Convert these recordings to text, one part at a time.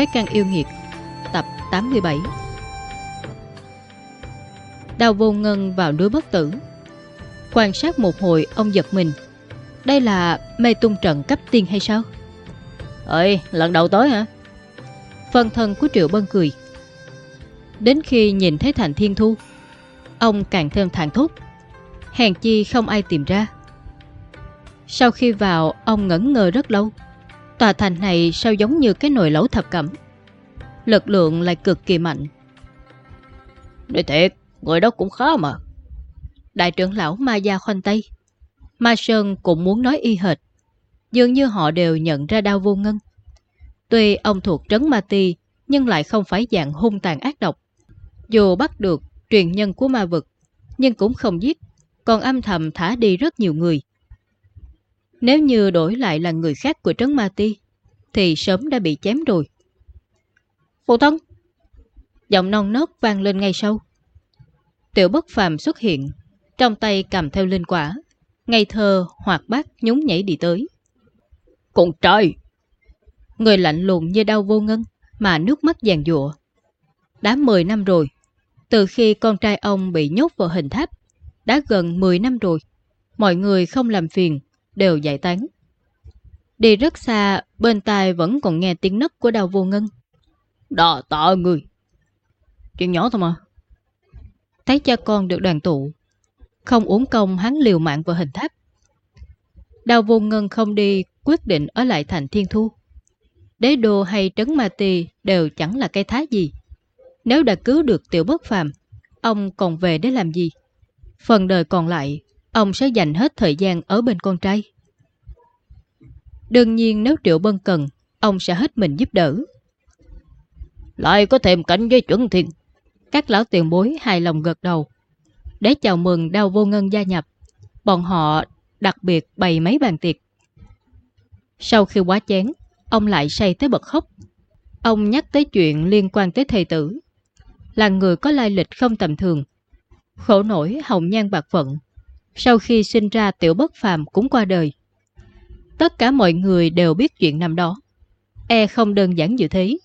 Với căn yêu nghiệt Tập 87 Đào vô ngân vào núi bất tử Quan sát một hồi ông giật mình. Đây là mê tung trận cấp tiên hay sao? Ơi, lần đầu tới hả? Phân thân của Triệu Bân cười. Đến khi nhìn thấy thành thiên thu Ông càng thêm thẳng thốt. Hèn chi không ai tìm ra. Sau khi vào Ông ngẩn ngơ rất lâu Tòa thành này sao giống như cái nồi lẩu thập cẩm? Lực lượng lại cực kỳ mạnh. Nói thiệt Người đó cũng khó mà. Đại trưởng lão Ma Gia khoanh tay. Ma Sơn cũng muốn nói y hệt. Dường như họ đều nhận ra đau vô ngân. Tuy ông thuộc trấn Ma Ti Nhưng lại không phải dạng hung tàn ác độc. Dù bắt được truyền nhân của ma vực Nhưng cũng không giết Còn âm thầm thả đi rất nhiều người Nếu như đổi lại là người khác của trấn Ma Ti Thì sớm đã bị chém rồi. Phụ thân Giọng non nớt vang lên ngay sau. Tiểu bất phàm xuất hiện Trong tay cầm theo linh quả Ngây thơ hoạt bát nhún nhảy đi tới. Con trai! Người lạnh lùng như đau vô ngân Mà nước mắt giàn dụa Đã 10 năm rồi Từ khi con trai ông bị nhốt vào hình tháp Đã gần 10 năm rồi Mọi người không làm phiền Đều giải tán. Đi rất xa Bên tai vẫn còn nghe tiếng nấc của đau vô ngân. Đò tạ người. Chuyện nhỏ thôi mà. Thấy cha con được đoàn tụ Không uống công hắn liều mạng vào hình tháp. Đào vô ngân không đi Quyết định ở lại thành thiên thu. Đế đô hay trấn ma tì Đều chẳng là cái thái gì. Nếu đã cứu được tiểu bất phàm Ông còn về để làm gì? Phần đời còn lại Ông sẽ dành hết thời gian ở bên con trai. Đương nhiên nếu Triệu Bân cần Ông sẽ hết mình giúp đỡ. Lại có thêm cảnh với chuẩn thiên Các lão tiền bối hài lòng gật đầu. Để chào mừng đau vô ngân gia nhập Bọn họ đặc biệt bày mấy bàn tiệc. Sau khi quá chén Ông lại say tới bật khóc. Ông nhắc tới chuyện liên quan tới thầy tử. Là người có lai lịch không tầm thường Khổ nổi hồng nhan bạc phận sau khi sinh ra tiểu bất phàm cũng qua đời. Tất cả mọi người đều biết chuyện năm đó. E không đơn giản như thế.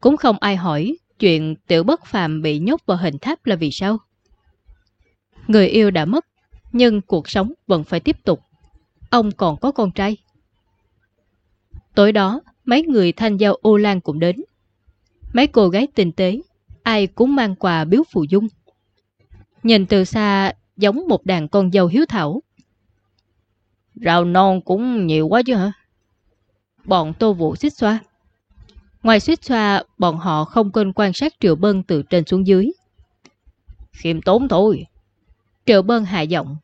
Cũng không ai hỏi Chuyện tiểu bất phàm bị nhốt vào hình tháp là vì sao. Người yêu đã mất, Nhưng cuộc sống vẫn phải tiếp tục. Ông còn có con trai. Tối đó, Mấy người thanh giao ô lan cũng đến. Mấy cô gái tinh tế, Ai cũng mang quà biếu phụ dung. Nhìn từ xa Giống một đàn con dâu hiếu thảo Rào non cũng nhiều quá chứ hả Bọn tô vụ xích xoa Ngoài suýt xoa, bọn họ không quên quan sát Triệu Bân từ trên xuống dưới. Khiêm tốn thôi. Triệu Bân hạ giọng.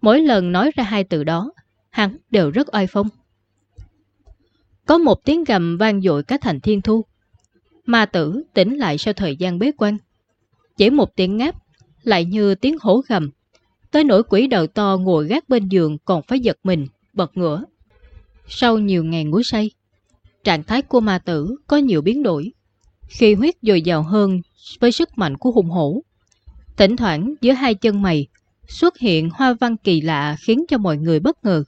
Mỗi lần nói ra hai từ đó, hắn đều rất oai phong. Có một tiếng gầm vang dội cả thành thiên thu. Ma tử tỉnh lại sau thời gian bế quan. Chỉ một tiếng ngáp, lại như tiếng hổ gầm. Tới nỗi quỷ đầu to ngồi gác bên giường còn phải giật mình, bật ngửa. Sau nhiều ngày ngủ say, trạng thái của ma tử có nhiều biến đổi. Khi huyết dồi dào hơn với sức mạnh của hùng hổ. Thỉnh thoảng giữa hai chân mày xuất hiện hoa văn kỳ lạ khiến cho mọi người bất ngờ.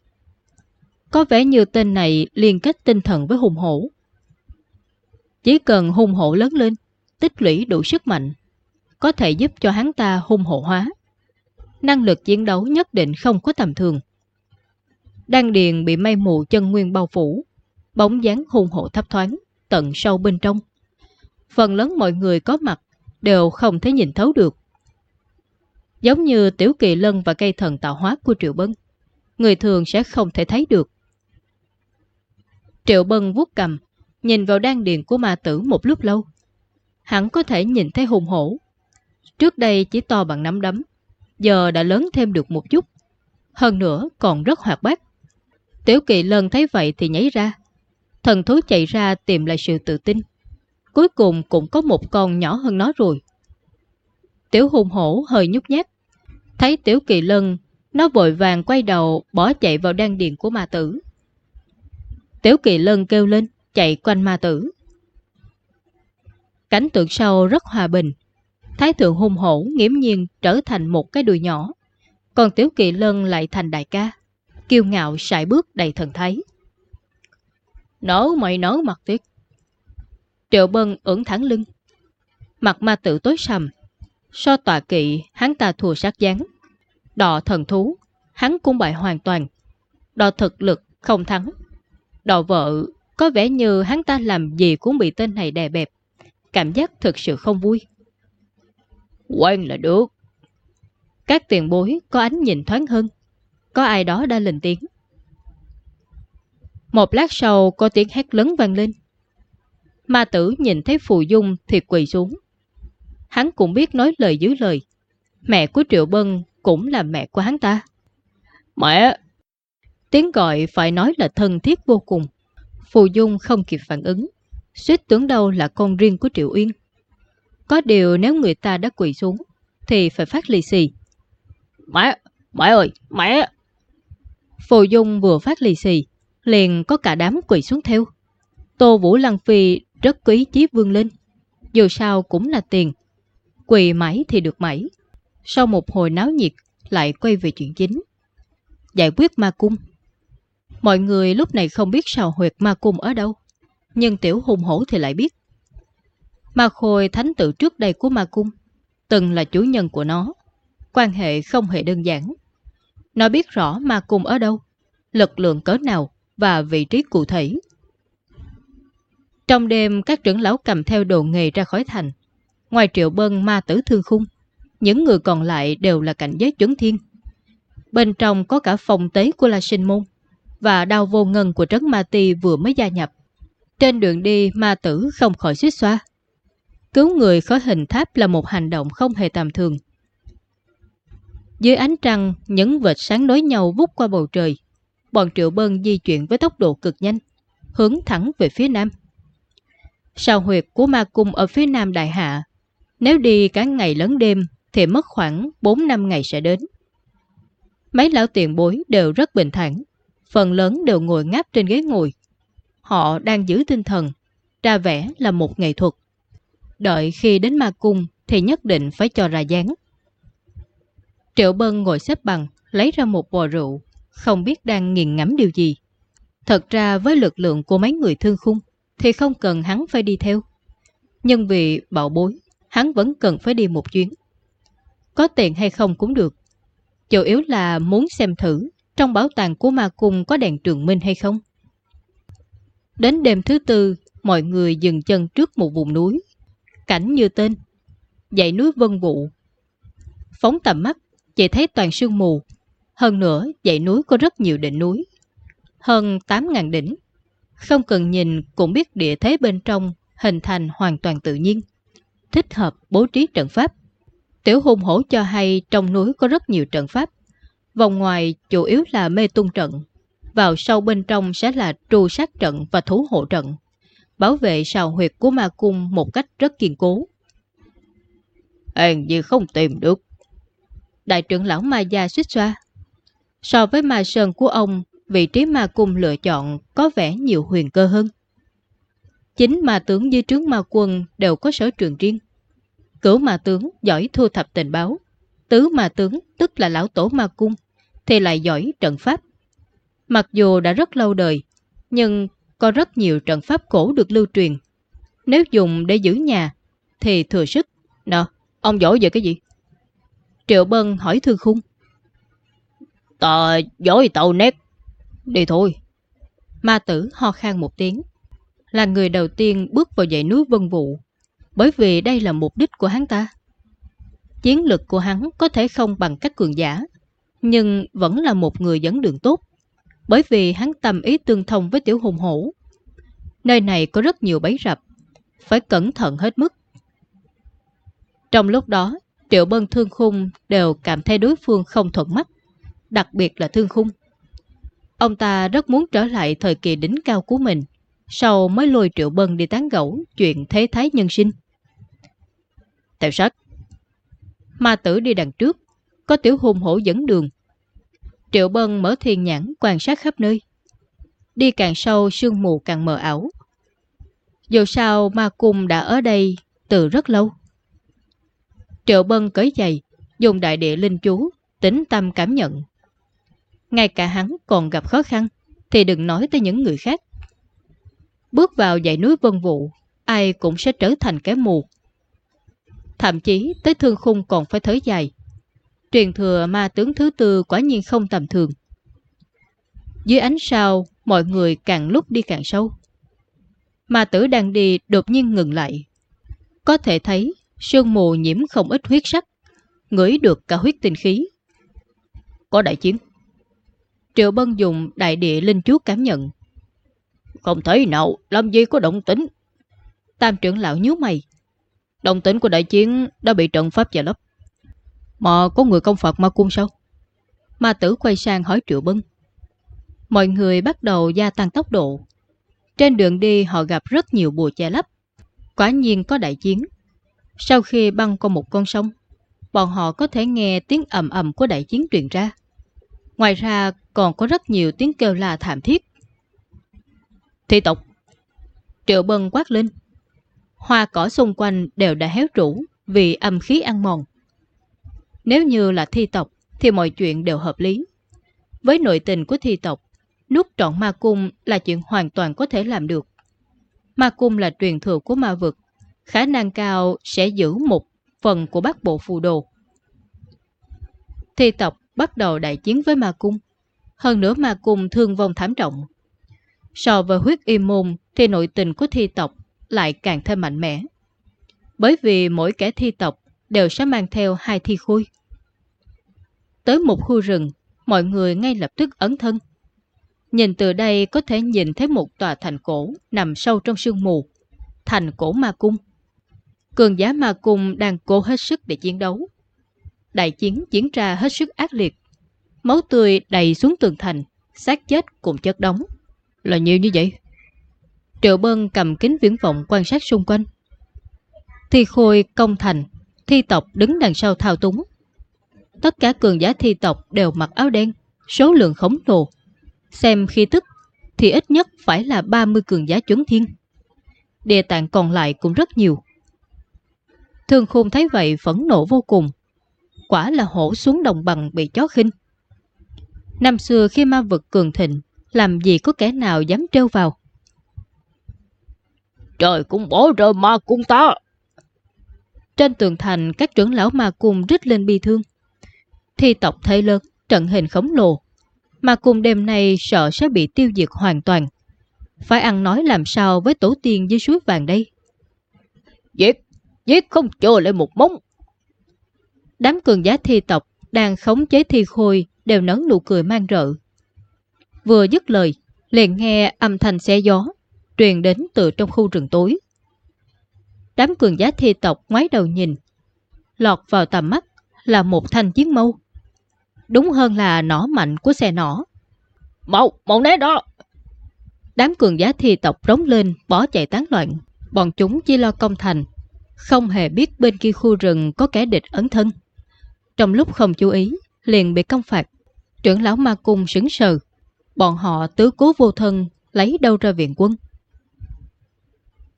Có vẻ như tên này liên kết tinh thần với hùng hổ. Chỉ cần hùng hổ lớn lên, tích lũy đủ sức mạnh, có thể giúp cho hắn ta hung hộ hóa. Năng lực chiến đấu nhất định không có tầm thường. Đan điền bị mây mù chân nguyên bao phủ, bóng dáng hung hộ thấp thoáng, tận sâu bên trong. Phần lớn mọi người có mặt đều không thể nhìn thấu được. Giống như tiểu kỳ lân và cây thần tạo hóa của Triệu Bân, người thường sẽ không thể thấy được. Triệu Bân vuốt cầm, nhìn vào đan điền của ma tử một lúc lâu. Hắn có thể nhìn thấy hùng hổ. Trước đây chỉ to bằng nắm đấm, giờ đã lớn thêm được một chút. Hơn nữa còn rất hoạt bát. Tiểu kỳ lân thấy vậy thì nhảy ra, Thần thú chạy ra tìm lại sự tự tin. Cuối cùng cũng có một con nhỏ hơn nó rồi. Tiểu hùng hổ hơi nhút nhát. Thấy tiểu kỳ lân, nó vội vàng quay đầu bỏ chạy vào đan điền của ma tử. Tiểu kỳ lân kêu lên, chạy quanh ma tử. Cảnh tượng sau rất hòa bình. Thái thượng hung hổ nghiễm nhiên trở thành một cái đùi nhỏ. Còn tiểu kỳ lân lại thành đại ca. Kiêu ngạo sải bước đầy thần thái. Nở mày nở mặt tuyết, Triệu Bân ưỡn thẳng lưng. Mặt ma tử tối sầm. So tọa kỵ, hắn ta thua sát dáng. Đọ thần thú, hắn cũng bại hoàn toàn. Đọ thực lực, không thắng. Đọ vợ, có vẻ như hắn ta làm gì cũng bị tên này đè bẹp. Cảm giác thực sự không vui. Quen là được. Các tiền bối có ánh nhìn thoáng hơn. Có ai đó đã lên tiếng. Một lát sau có tiếng hét lớn vang lên. Ma tử nhìn thấy Phù Dung thì quỳ xuống. Hắn cũng biết nói lời dưới lời. Mẹ của Triệu Bân cũng là mẹ của hắn ta. Mẹ! Tiếng gọi phải nói là thân thiết vô cùng. Phù Dung không kịp phản ứng. Suýt tưởng đâu là con riêng của Triệu Uyên. Có điều nếu người ta đã quỳ xuống thì phải phát lì xì. Mẹ! Mẹ ơi! Mẹ! Phù Dung vừa phát lì xì liền có cả đám quỳ xuống theo. Tô Vũ Lăng Phi rất quý chí vương lên. Dù sao cũng là tiền. Quỳ mãi thì được mãi. Sau một hồi náo nhiệt lại quay về chuyện chính. Giải quyết ma cung. Mọi người lúc này không biết sao huyệt ma cung ở đâu. Nhưng tiểu hùng hổ thì lại biết. Ma Khôi thánh tự trước đây của ma cung. Từng là chủ nhân của nó. Quan hệ không hề đơn giản. Nó biết rõ ma cung ở đâu. Lực lượng cỡ nào và vị trí cụ thể. Trong đêm, các trưởng lão cầm theo đồ nghề ra khỏi thành. Ngoài triệu bân ma tử thương khung, những người còn lại đều là cảnh giới chuẩn thiên. Bên trong có cả phòng tế của La Sinh Môn và đao vô ngân của Trấn Ma Ti vừa mới gia nhập. Trên đường đi, ma tử không khỏi suýt xoa. Cứu người khỏi hình tháp là một hành động không hề tầm thường. Dưới ánh trăng, những vệt sáng nối nhau vút qua bầu trời. Bọn triệu bân di chuyển với tốc độ cực nhanh, hướng thẳng về phía nam. Sao huyệt của ma cung ở phía nam đại hạ, nếu đi cả ngày lẫn đêm thì mất khoảng 4 năm ngày sẽ đến. Mấy lão tiền bối đều rất bình thản, phần lớn đều ngồi ngáp trên ghế ngồi. Họ đang giữ tinh thần, ra vẻ là một nghệ thuật. Đợi khi đến ma cung thì nhất định phải cho ra dáng. Triệu Bân ngồi xếp bằng, lấy ra một bò rượu, không biết đang nghiền ngẫm điều gì. Thật ra với lực lượng của mấy người thương khung thì không cần hắn phải đi theo. Nhưng vì bạo bối, hắn vẫn cần phải đi một chuyến. Có tiền hay không cũng được. Chủ yếu là muốn xem thử trong bảo tàng của ma cung có đèn trường minh hay không. Đến đêm thứ tư, mọi người dừng chân trước một vùng núi. Cảnh như tên, dãy núi vân vụ. Phóng tầm mắt, chỉ thấy toàn sương mù. Hơn nữa, dãy núi có rất nhiều đỉnh núi. Hơn 8.000 đỉnh. Không cần nhìn cũng biết địa thế bên trong hình thành hoàn toàn tự nhiên. Thích hợp bố trí trận pháp. Tiểu hùng hổ cho hay trong núi có rất nhiều trận pháp. Vòng ngoài chủ yếu là mê tung trận. Vào sâu bên trong sẽ là tru sát trận và thú hộ trận. Bảo vệ sào huyệt của ma cung một cách rất kiên cố. Hèn gì không tìm được. Đại trưởng lão Ma Gia suýt xoa. So với ma sơn của ông, vị trí ma cung lựa chọn có vẻ nhiều huyền cơ hơn. Chính ma tướng dưới trướng ma quân đều có sở trường riêng. Cửu ma tướng giỏi thu thập tình báo. Tứ ma tướng tức là lão tổ ma cung thì lại giỏi trận pháp. Mặc dù đã rất lâu đời, nhưng có rất nhiều trận pháp cổ được lưu truyền. Nếu dùng để giữ nhà, thì thừa sức. Nè, ông giỏi về cái gì? Triệu Bân hỏi Thư Khung. Tờ giỏi tàu nét. Đi thôi. Ma tử ho khan một tiếng. Là người đầu tiên bước vào dãy núi vân vụ. Bởi vì đây là mục đích của hắn ta. Chiến lực của hắn có thể không bằng các cường giả. Nhưng vẫn là một người dẫn đường tốt. Bởi vì hắn tâm ý tương thông với tiểu hùng hổ. Nơi này có rất nhiều bẫy rập. Phải cẩn thận hết mức. Trong lúc đó, Triệu Bân Thương Khung đều cảm thấy đối phương không thuận mắt, đặc biệt là Thương Khung. Ông ta rất muốn trở lại thời kỳ đỉnh cao của mình, sau mới lôi Triệu Bân đi tán gẫu chuyện thế thái nhân sinh. Theo sách, ma tử đi đằng trước, có tiểu hùng hổ dẫn đường. Triệu Bân mở thiên nhãn quan sát khắp nơi. Đi càng sâu sương mù càng mờ ảo. Dù sao ma cung đã ở đây từ rất lâu. Triệu Bân cởi giày, dùng đại địa linh chú, tính tâm cảm nhận. Ngay cả hắn còn gặp khó khăn, thì đừng nói tới những người khác. Bước vào dãy núi vân vụ, ai cũng sẽ trở thành kẻ mù. Thậm chí tới thương khung còn phải thới dài. Truyền thừa ma tướng thứ tư quả nhiên không tầm thường. Dưới ánh sao, mọi người càng lúc đi càng sâu. Ma tử đang đi đột nhiên ngừng lại. Có thể thấy sương mù nhiễm không ít huyết sắc, ngửi được cả huyết tinh khí. Có đại chiến. Triệu Bân dùng đại địa linh chúa cảm nhận. Không thấy nào, làm gì có động tính. Tam trưởng lão nhíu mày. Động tính của đại chiến đã bị trận pháp giả lấp. Mà có người công phật ma cung sao? Ma tử quay sang hỏi Triệu Bân. Mọi người bắt đầu gia tăng tốc độ. Trên đường đi họ gặp rất nhiều bùa che lấp. Quả nhiên có đại chiến. Sau khi băng qua một con sông, bọn họ có thể nghe tiếng ầm ầm của đại chiến truyền ra. Ngoài ra còn có rất nhiều tiếng kêu la thảm thiết. Thi tộc Triệu Bân quát lên Hoa cỏ xung quanh đều đã héo rũ Vì âm khí ăn mòn nếu như là thi tộc, Thì mọi chuyện đều hợp lý Với nội tình của thi tộc Nút trọn ma cung là chuyện hoàn toàn có thể làm được Ma cung là truyền thừa của ma vực, Khả năng cao sẽ giữ một phần của bác bộ phù đồ Thi tộc bắt đầu đại chiến với ma cung hơn nữa ma cung thương vong thảm trọng. So với huyết y môn, thì nội tình của thi tộc lại càng thêm mạnh mẽ. Bởi vì mỗi kẻ thi tộc đều sẽ mang theo hai thi khui. Tới một khu rừng, mọi người ngay lập tức ấn thân. Nhìn từ đây có thể nhìn thấy một tòa thành cổ nằm sâu trong sương mù. Thành cổ ma cung. Cường giá ma cung đang cố hết sức để chiến đấu. Đại chiến diễn ra hết sức ác liệt. Máu tươi đầy xuống tường thành, xác chết cùng chất đóng. Là nhiều như vậy. Triệu Bân cầm kính viễn vọng quan sát xung quanh. Thi Khôi công thành, thi tộc đứng đằng sau thao túng. Tất cả cường giả thi tộc đều mặc áo đen, số lượng khổng lồ. Xem khi tức thì ít nhất phải là 30 cường giả chuẩn thiên. Địa tạng còn lại cũng rất nhiều. Thương khôn thấy vậy phẫn nộ vô cùng. Quả là hổ xuống đồng bằng bị chó khinh. Năm xưa khi ma vực cường thịnh, làm gì có kẻ nào dám trêu vào. Trời cũng bỏ rơi ma cung ta. Trên tường thành, các trưởng lão ma cung rít lên bi thương. Thi tộc thế lớn, trận hình khổng lồ. Ma cung đêm nay sợ sẽ bị tiêu diệt hoàn toàn. Phải ăn nói làm sao với tổ tiên dưới suối vàng đây? Giết, giết không chờ lại một móng. Đám cường giá thi tộc đang khống chế thi khôi đều nở nụ cười mang rợ. Vừa dứt lời, liền nghe âm thanh xe gió, truyền đến từ trong khu rừng tối. Đám cường giá thi tộc ngoái đầu nhìn, lọt vào tầm mắt là một thanh chiến mâu. Đúng hơn là nỏ mạnh của xe nỏ. Mau, mau né đó! Đám cường giá thi tộc rống lên, bỏ chạy tán loạn. Bọn chúng chỉ lo công thành, không hề biết bên kia khu rừng có kẻ địch ấn thân. Trong lúc không chú ý, liền bị công phạt. Trưởng lão ma cung sững sờ. Bọn họ tứ cố vô thân, lấy đâu ra viện quân.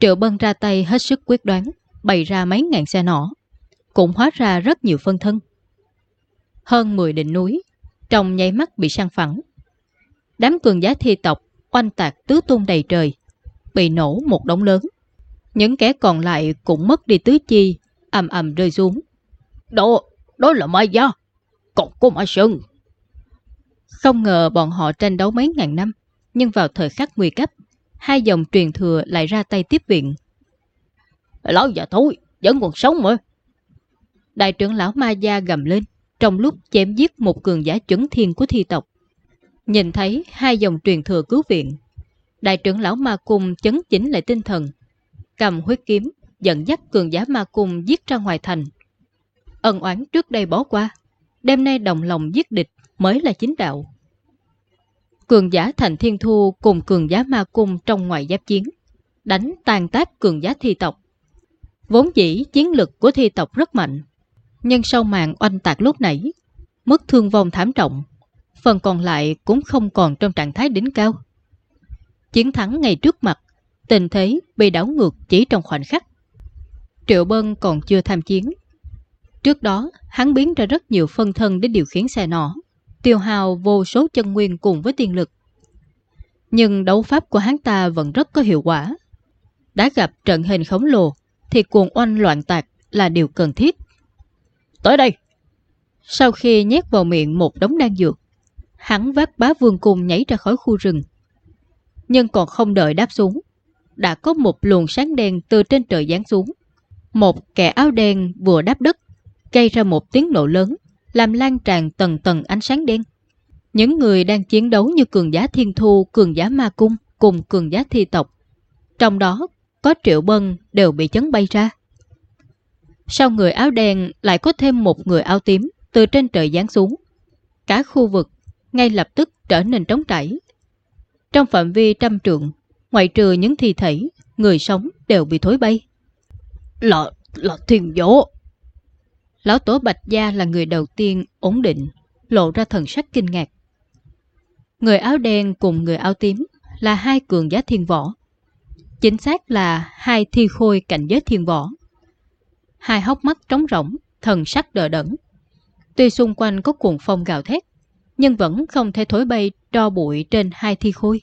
Triệu Bân ra tay hết sức quyết đoán, bày ra mấy ngàn xe nỏ. Cũng hóa ra rất nhiều phân thân. Hơn 10 đỉnh núi, trong nháy mắt bị sang phẳng. Đám cường giá thi tộc oanh tạc tứ tung đầy trời, bị nổ một đống lớn. Những kẻ còn lại cũng mất đi tứ chi, ầm ầm rơi xuống. Đó, đó là ma gia, còn có ma sơn. Không ngờ bọn họ tranh đấu mấy ngàn năm, nhưng vào thời khắc nguy cấp, hai dòng truyền thừa lại ra tay tiếp viện. Lão già thôi, vẫn còn sống mà. Đại trưởng lão Ma Gia gầm lên, trong lúc chém giết một cường giả chuẩn thiên của thi tộc. Nhìn thấy hai dòng truyền thừa cứu viện, đại trưởng lão Ma Cung chấn chỉnh lại tinh thần, cầm huyết kiếm, dẫn dắt cường giả Ma Cung giết ra ngoài thành. Ân oán trước đây bỏ qua, đêm nay đồng lòng giết địch mới là chính đạo. Cường giả thành thiên thu cùng cường giả ma cung trong ngoài giáp chiến, đánh tàn tác cường giá thi tộc. Vốn dĩ chiến lực của thi tộc rất mạnh, nhưng sau màn oanh tạc lúc nãy, mức thương vong thảm trọng, phần còn lại cũng không còn trong trạng thái đỉnh cao. Chiến thắng ngay trước mặt, tình thế bị đảo ngược chỉ trong khoảnh khắc. Triệu Bân còn chưa tham chiến. Trước đó, hắn biến ra rất nhiều phân thân để điều khiển xe nỏ tiêu hào vô số chân nguyên cùng với tiên lực. Nhưng đấu pháp của hắn ta vẫn rất có hiệu quả. Đã gặp trận hình khổng lồ thì cuồng oanh loạn tạc là điều cần thiết. Tới đây! Sau khi nhét vào miệng một đống đan dược, hắn vác bá vương cung nhảy ra khỏi khu rừng. Nhưng còn không đợi đáp xuống, đã có một luồng sáng đen từ trên trời giáng xuống. Một kẻ áo đen vừa đáp đất, gây ra một tiếng nổ lớn, làm lan tràn tầng tầng ánh sáng đen. Những người đang chiến đấu như cường giá thiên thu, cường giá ma cung cùng cường giá thi tộc. Trong đó có triệu bân đều bị chấn bay ra. Sau người áo đen lại có thêm một người áo tím từ trên trời giáng xuống. Cả khu vực ngay lập tức trở nên trống trải. Trong phạm vi trăm trượng, ngoại trừ những thi thể, người sống đều bị thối bay. Là, là thiên dỗ. Lão Tổ Bạch Gia là người đầu tiên ổn định, lộ ra thần sắc kinh ngạc. Người áo đen cùng người áo tím là hai cường giá thiên võ. Chính xác là hai thi khôi cảnh giới thiên võ. Hai hốc mắt trống rỗng, thần sắc đờ đẫn. Tuy xung quanh có cuồng phong gào thét, nhưng vẫn không thể thổi bay tro bụi trên hai thi khôi.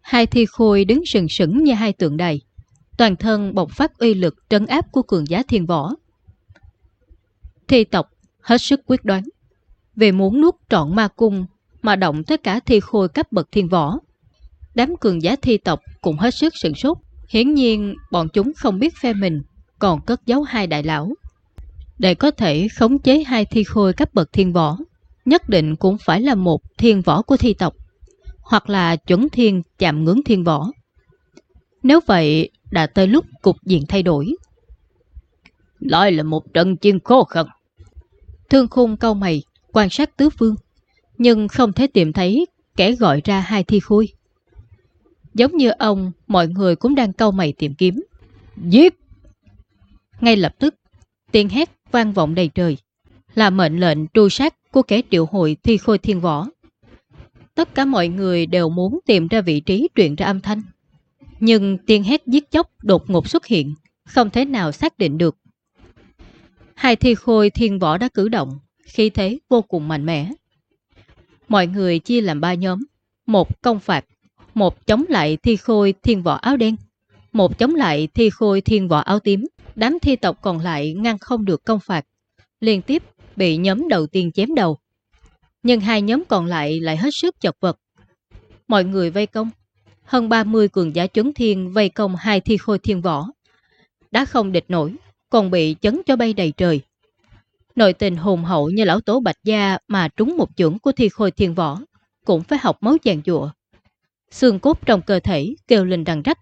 Hai thi khôi đứng sừng sững như hai tượng đài, toàn thân bộc phát uy lực trấn áp của cường giá thiên võ. Thi tộc hết sức quyết đoán, vì muốn nuốt trọn ma cung mà động tới cả thi khôi cấp bậc thiên võ. Đám cường giá thi tộc cũng hết sức sửng sốt, hiển nhiên bọn chúng không biết phe mình còn cất giấu hai đại lão. Để có thể khống chế hai thi khôi cấp bậc thiên võ, nhất định cũng phải là một thiên võ của thi tộc, hoặc là chuẩn thiên chạm ngưỡng thiên võ. Nếu vậy, đã tới lúc cục diện thay đổi. Lại là một trận chiến khó khăn. Thương khung câu mày, quan sát tứ phương, nhưng không thể tìm thấy kẻ gọi ra hai thi khôi. Giống như ông, mọi người cũng đang câu mày tìm kiếm. Giết! Ngay lập tức, tiếng hét vang vọng đầy trời, là mệnh lệnh tru sát của kẻ triệu hội thi khôi thiên võ. Tất cả mọi người đều muốn tìm ra vị trí truyền ra âm thanh. Nhưng tiếng hét giết chóc đột ngột xuất hiện, không thể nào xác định được. Hai thi khôi thiên võ đã cử động, khi thế vô cùng mạnh mẽ. Mọi người chia làm ba nhóm, một công phạt, một chống lại thi khôi thiên võ áo đen, một chống lại thi khôi thiên võ áo tím. Đám thi tộc còn lại ngăn không được công phạt, liên tiếp bị nhóm đầu tiên chém đầu. Nhưng hai nhóm còn lại lại hết sức chật vật. Mọi người vây công, hơn 30 cường giả chấn thiên vây công hai thi khôi thiên võ. Đã không địch nổi, còn bị chấn cho bay đầy trời. Nội tình hùng hậu như lão tổ Bạch Gia mà trúng một chưởng của thi khôi thiên võ, cũng phải học máu chàng dụa. Xương cốt trong cơ thể kêu lên đằng rách.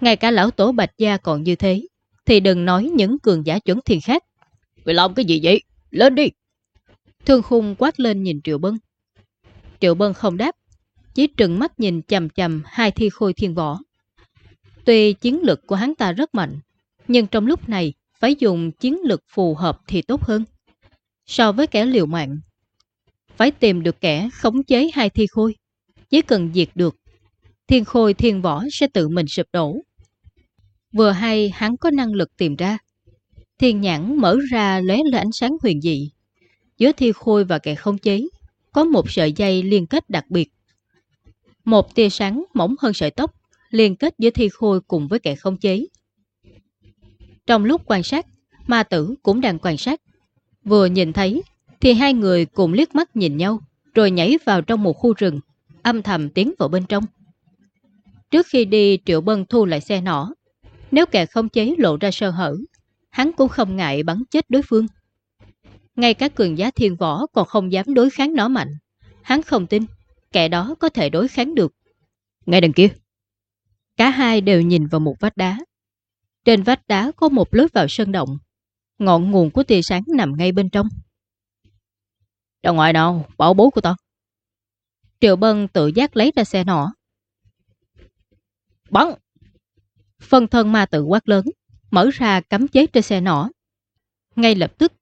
Ngay cả lão tổ Bạch Gia còn như thế, thì đừng nói những cường giả chuẩn thiên khác. Mày làm cái gì vậy? Lên đi! Thương khung quát lên nhìn Triệu Bân. Triệu Bân không đáp, chỉ trừng mắt nhìn chầm chầm hai thi khôi thiên võ. Tuy chiến lực của hắn ta rất mạnh, nhưng trong lúc này phải dùng chiến lực phù hợp thì tốt hơn. So với kẻ liều mạng, phải tìm được kẻ khống chế hai thi khôi. Chỉ cần diệt được, thiên khôi thiên võ sẽ tự mình sụp đổ. Vừa hay hắn có năng lực tìm ra. Thiên nhãn mở ra lóe lên ánh sáng huyền dị. Giữa thi khôi và kẻ không chế, có một sợi dây liên kết đặc biệt. Một tia sáng mỏng hơn sợi tóc, liên kết giữa thi khôi cùng với kẻ không chế. Trong lúc quan sát, ma tử cũng đang quan sát. Vừa nhìn thấy, thì hai người cùng liếc mắt nhìn nhau, rồi nhảy vào trong một khu rừng, âm thầm tiến vào bên trong. Trước khi đi, Triệu Bân thu lại xe nỏ. Nếu kẻ không chế lộ ra sơ hở, hắn cũng không ngại bắn chết đối phương. Ngay cả cường giá thiên võ còn không dám đối kháng nó mạnh. Hắn không tin, kẻ đó có thể đối kháng được. Ngay đằng kia. Cả hai đều nhìn vào một vách đá. Trên vách đá có một lối vào sơn động. Ngọn nguồn của tia sáng nằm ngay bên trong. Ra ngoài nào, bảo bố của tao. Triệu Bân tự giác lấy ra xe nỏ. Bắn! Phân thân ma tự quát lớn, mở ra cắm chế trên xe nỏ. Ngay lập tức,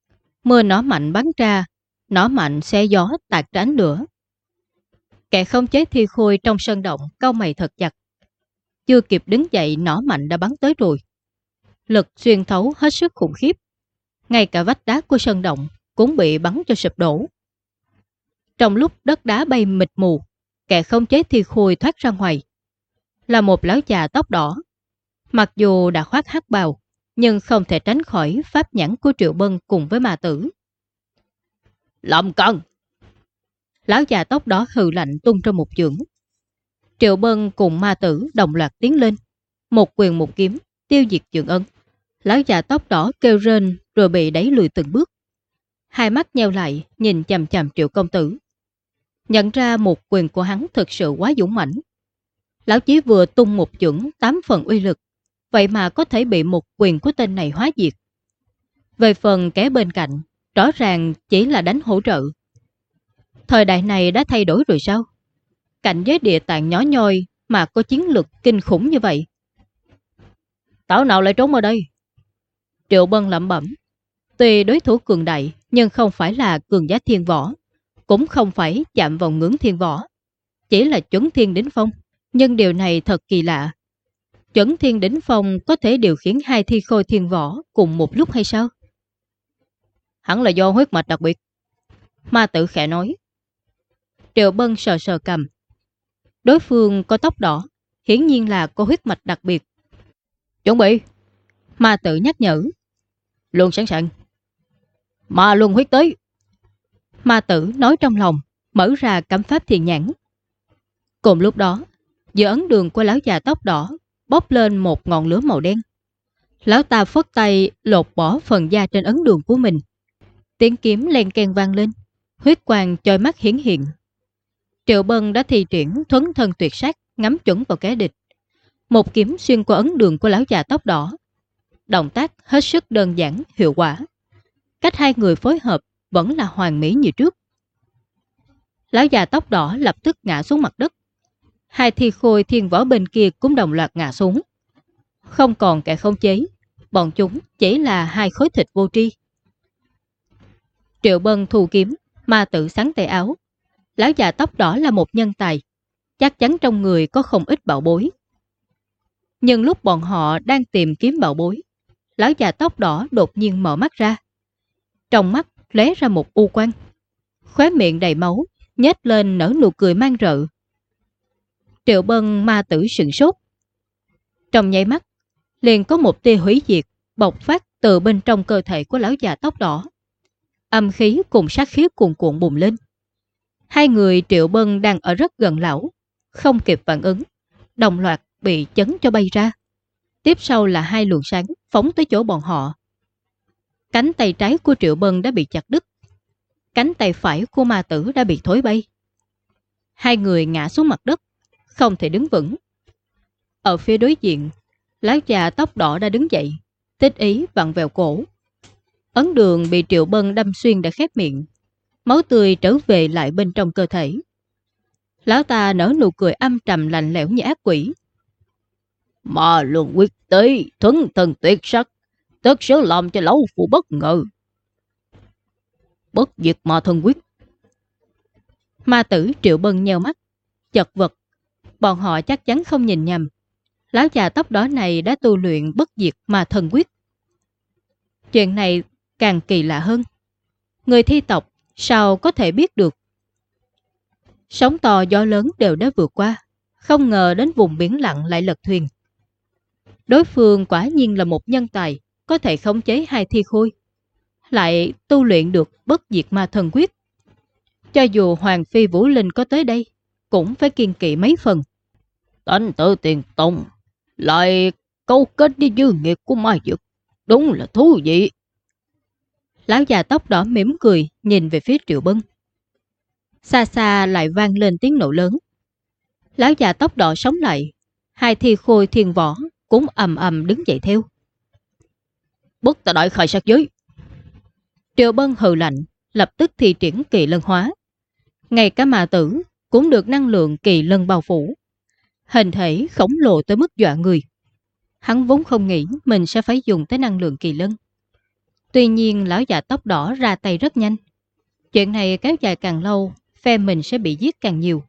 mưa nỏ mạnh bắn ra, nỏ mạnh xe gió tạc ra ánh lửa. Kẻ không chế thi khôi trong sân động cao mày thật chặt. Chưa kịp đứng dậy nỏ mạnh đã bắn tới rồi. Lực xuyên thấu hết sức khủng khiếp. Ngay cả vách đá của sân động cũng bị bắn cho sụp đổ. Trong lúc đất đá bay mịt mù, kẻ không chế thi khôi thoát ra ngoài. Là một lão già tóc đỏ. Mặc dù đã khoác hắc bào, nhưng không thể tránh khỏi pháp nhãn của Triệu Bân cùng với ma tử. Làm cân! Lão già tóc đó hừ lạnh tung trong một chưởng. Triệu Bân cùng ma tử đồng loạt tiến lên. Một quyền một kiếm, tiêu diệt trường ân. Lão già tóc đỏ kêu rên rồi bị đẩy lùi từng bước. Hai mắt nheo lại, nhìn chầm chầm triệu công tử. Nhận ra một quyền của hắn thực sự quá dũng mãnh. Lão chí vừa tung một chưởng tám phần uy lực, vậy mà có thể bị một quyền của tên này hóa diệt. Về phần kẻ bên cạnh, rõ ràng chỉ là đánh hỗ trợ. Thời đại này đã thay đổi rồi sao? Cảnh giới địa tạng nhỏ nhoi mà có chiến lược kinh khủng như vậy. Tảo nào lại trốn ở đây? Triệu Bân lẩm bẩm. Tuy đối thủ cường đại, nhưng không phải là cường giá thiên võ, cũng không phải chạm vào ngưỡng thiên võ. Chỉ là chuẩn thiên đính phong, nhưng điều này thật kỳ lạ. Chuẩn thiên đỉnh phong có thể điều khiển hai thi khôi thiên võ cùng một lúc hay sao? Hẳn là do huyết mạch đặc biệt. Ma tử khẽ nói. Triệu Bân sờ sờ cầm. Đối phương có tóc đỏ, hiển nhiên là có huyết mạch đặc biệt. Chuẩn bị. Ma tử nhắc nhở. Luôn sẵn sàng. Ma luôn huyết tới. Ma tử nói trong lòng, mở ra cấm pháp thiền nhãn. Cùng lúc đó, giữa ấn đường của lão già tóc đỏ bốc lên một ngọn lửa màu đen. Lão ta phất tay lột bỏ phần da trên ấn đường của mình. Tiếng kiếm len ken vang lên, huyết quang chói mắt hiển hiện. Triệu Bân đã thi triển thuấn thân tuyệt sát ngắm chuẩn vào kẻ địch. Một kiếm xuyên qua ấn đường của lão già tóc đỏ. Động tác hết sức đơn giản, hiệu quả. Cách hai người phối hợp vẫn là hoàn mỹ như trước. Lão già tóc đỏ lập tức ngã xuống mặt đất. Hai thi khôi thiên võ bên kia cũng đồng loạt ngã xuống. Không còn kẻ không chế, bọn chúng chỉ là hai khối thịt vô tri. Triệu Bân thu kiếm, ma tự sáng tay áo. Lão già tóc đỏ là một nhân tài, chắc chắn trong người có không ít bảo bối. Nhưng lúc bọn họ đang tìm kiếm bảo bối, lão già tóc đỏ đột nhiên mở mắt ra. Trong mắt lóe ra một u quan. Khóe miệng đầy máu, nhếch lên nở nụ cười mang rợ. Triệu bân ma tử sừng sốt. Trong nháy mắt, liền có một tia hủy diệt bộc phát từ bên trong cơ thể của lão già tóc đỏ. Âm khí cùng sát khí cuồn cuộn bùng lên. Hai người triệu bân đang ở rất gần lão, không kịp phản ứng, đồng loạt bị chấn cho bay ra. Tiếp sau là hai luồng sáng phóng tới chỗ bọn họ. Cánh tay trái của Triệu Bân đã bị chặt đứt. Cánh tay phải của ma tử đã bị thối bay. Hai người ngã xuống mặt đất, không thể đứng vững. Ở phía đối diện, lão già tóc đỏ đã đứng dậy, tích ý vặn vẹo cổ. Ấn đường bị Triệu Bân đâm xuyên đã khép miệng. Máu tươi trở về lại bên trong cơ thể. Lão ta nở nụ cười âm trầm lạnh lẽo như ác quỷ. Mà luôn quyết tế, thuấn thần tuyệt sắc, tất sẽ làm cho lão phụ bất ngờ. Bất diệt mà thân quyết. Ma tử triệu bân nheo mắt, chật vật. Bọn họ chắc chắn không nhìn nhầm. Lão già tóc đỏ này đã tu luyện bất diệt mà thần quyết. Chuyện này càng kỳ lạ hơn. Người thi tộc sao có thể biết được? Sóng to gió lớn đều đã vượt qua. Không ngờ đến vùng biển lặng lại lật thuyền. Đối phương quả nhiên là một nhân tài, có thể khống chế hai thi khôi. Lại tu luyện được bất diệt ma thần quyết. Cho dù Hoàng Phi Vũ Linh có tới đây, cũng phải kiên kỵ mấy phần. Tánh tự tiền tông, lại câu kết với dư nghiệp của ma dực. Đúng là thú vị. Lão già tóc đỏ mỉm cười, nhìn về phía Triệu Bân. Xa xa lại vang lên tiếng nổ lớn. Lão già tóc đỏ sống lại, hai thi khôi thiên võ cũng ầm ầm đứng dậy theo. Bất tạ đại khai sát giới. Triệu Bân hừ lạnh, lập tức thi triển kỳ lân hóa. Ngay cả mà tử cũng được năng lượng kỳ lân bao phủ. Hình thể khổng lồ tới mức dọa người. Hắn vốn không nghĩ mình sẽ phải dùng tới năng lượng kỳ lân. Tuy nhiên lão già tóc đỏ ra tay rất nhanh. Chuyện này kéo dài càng lâu, phe mình sẽ bị giết càng nhiều.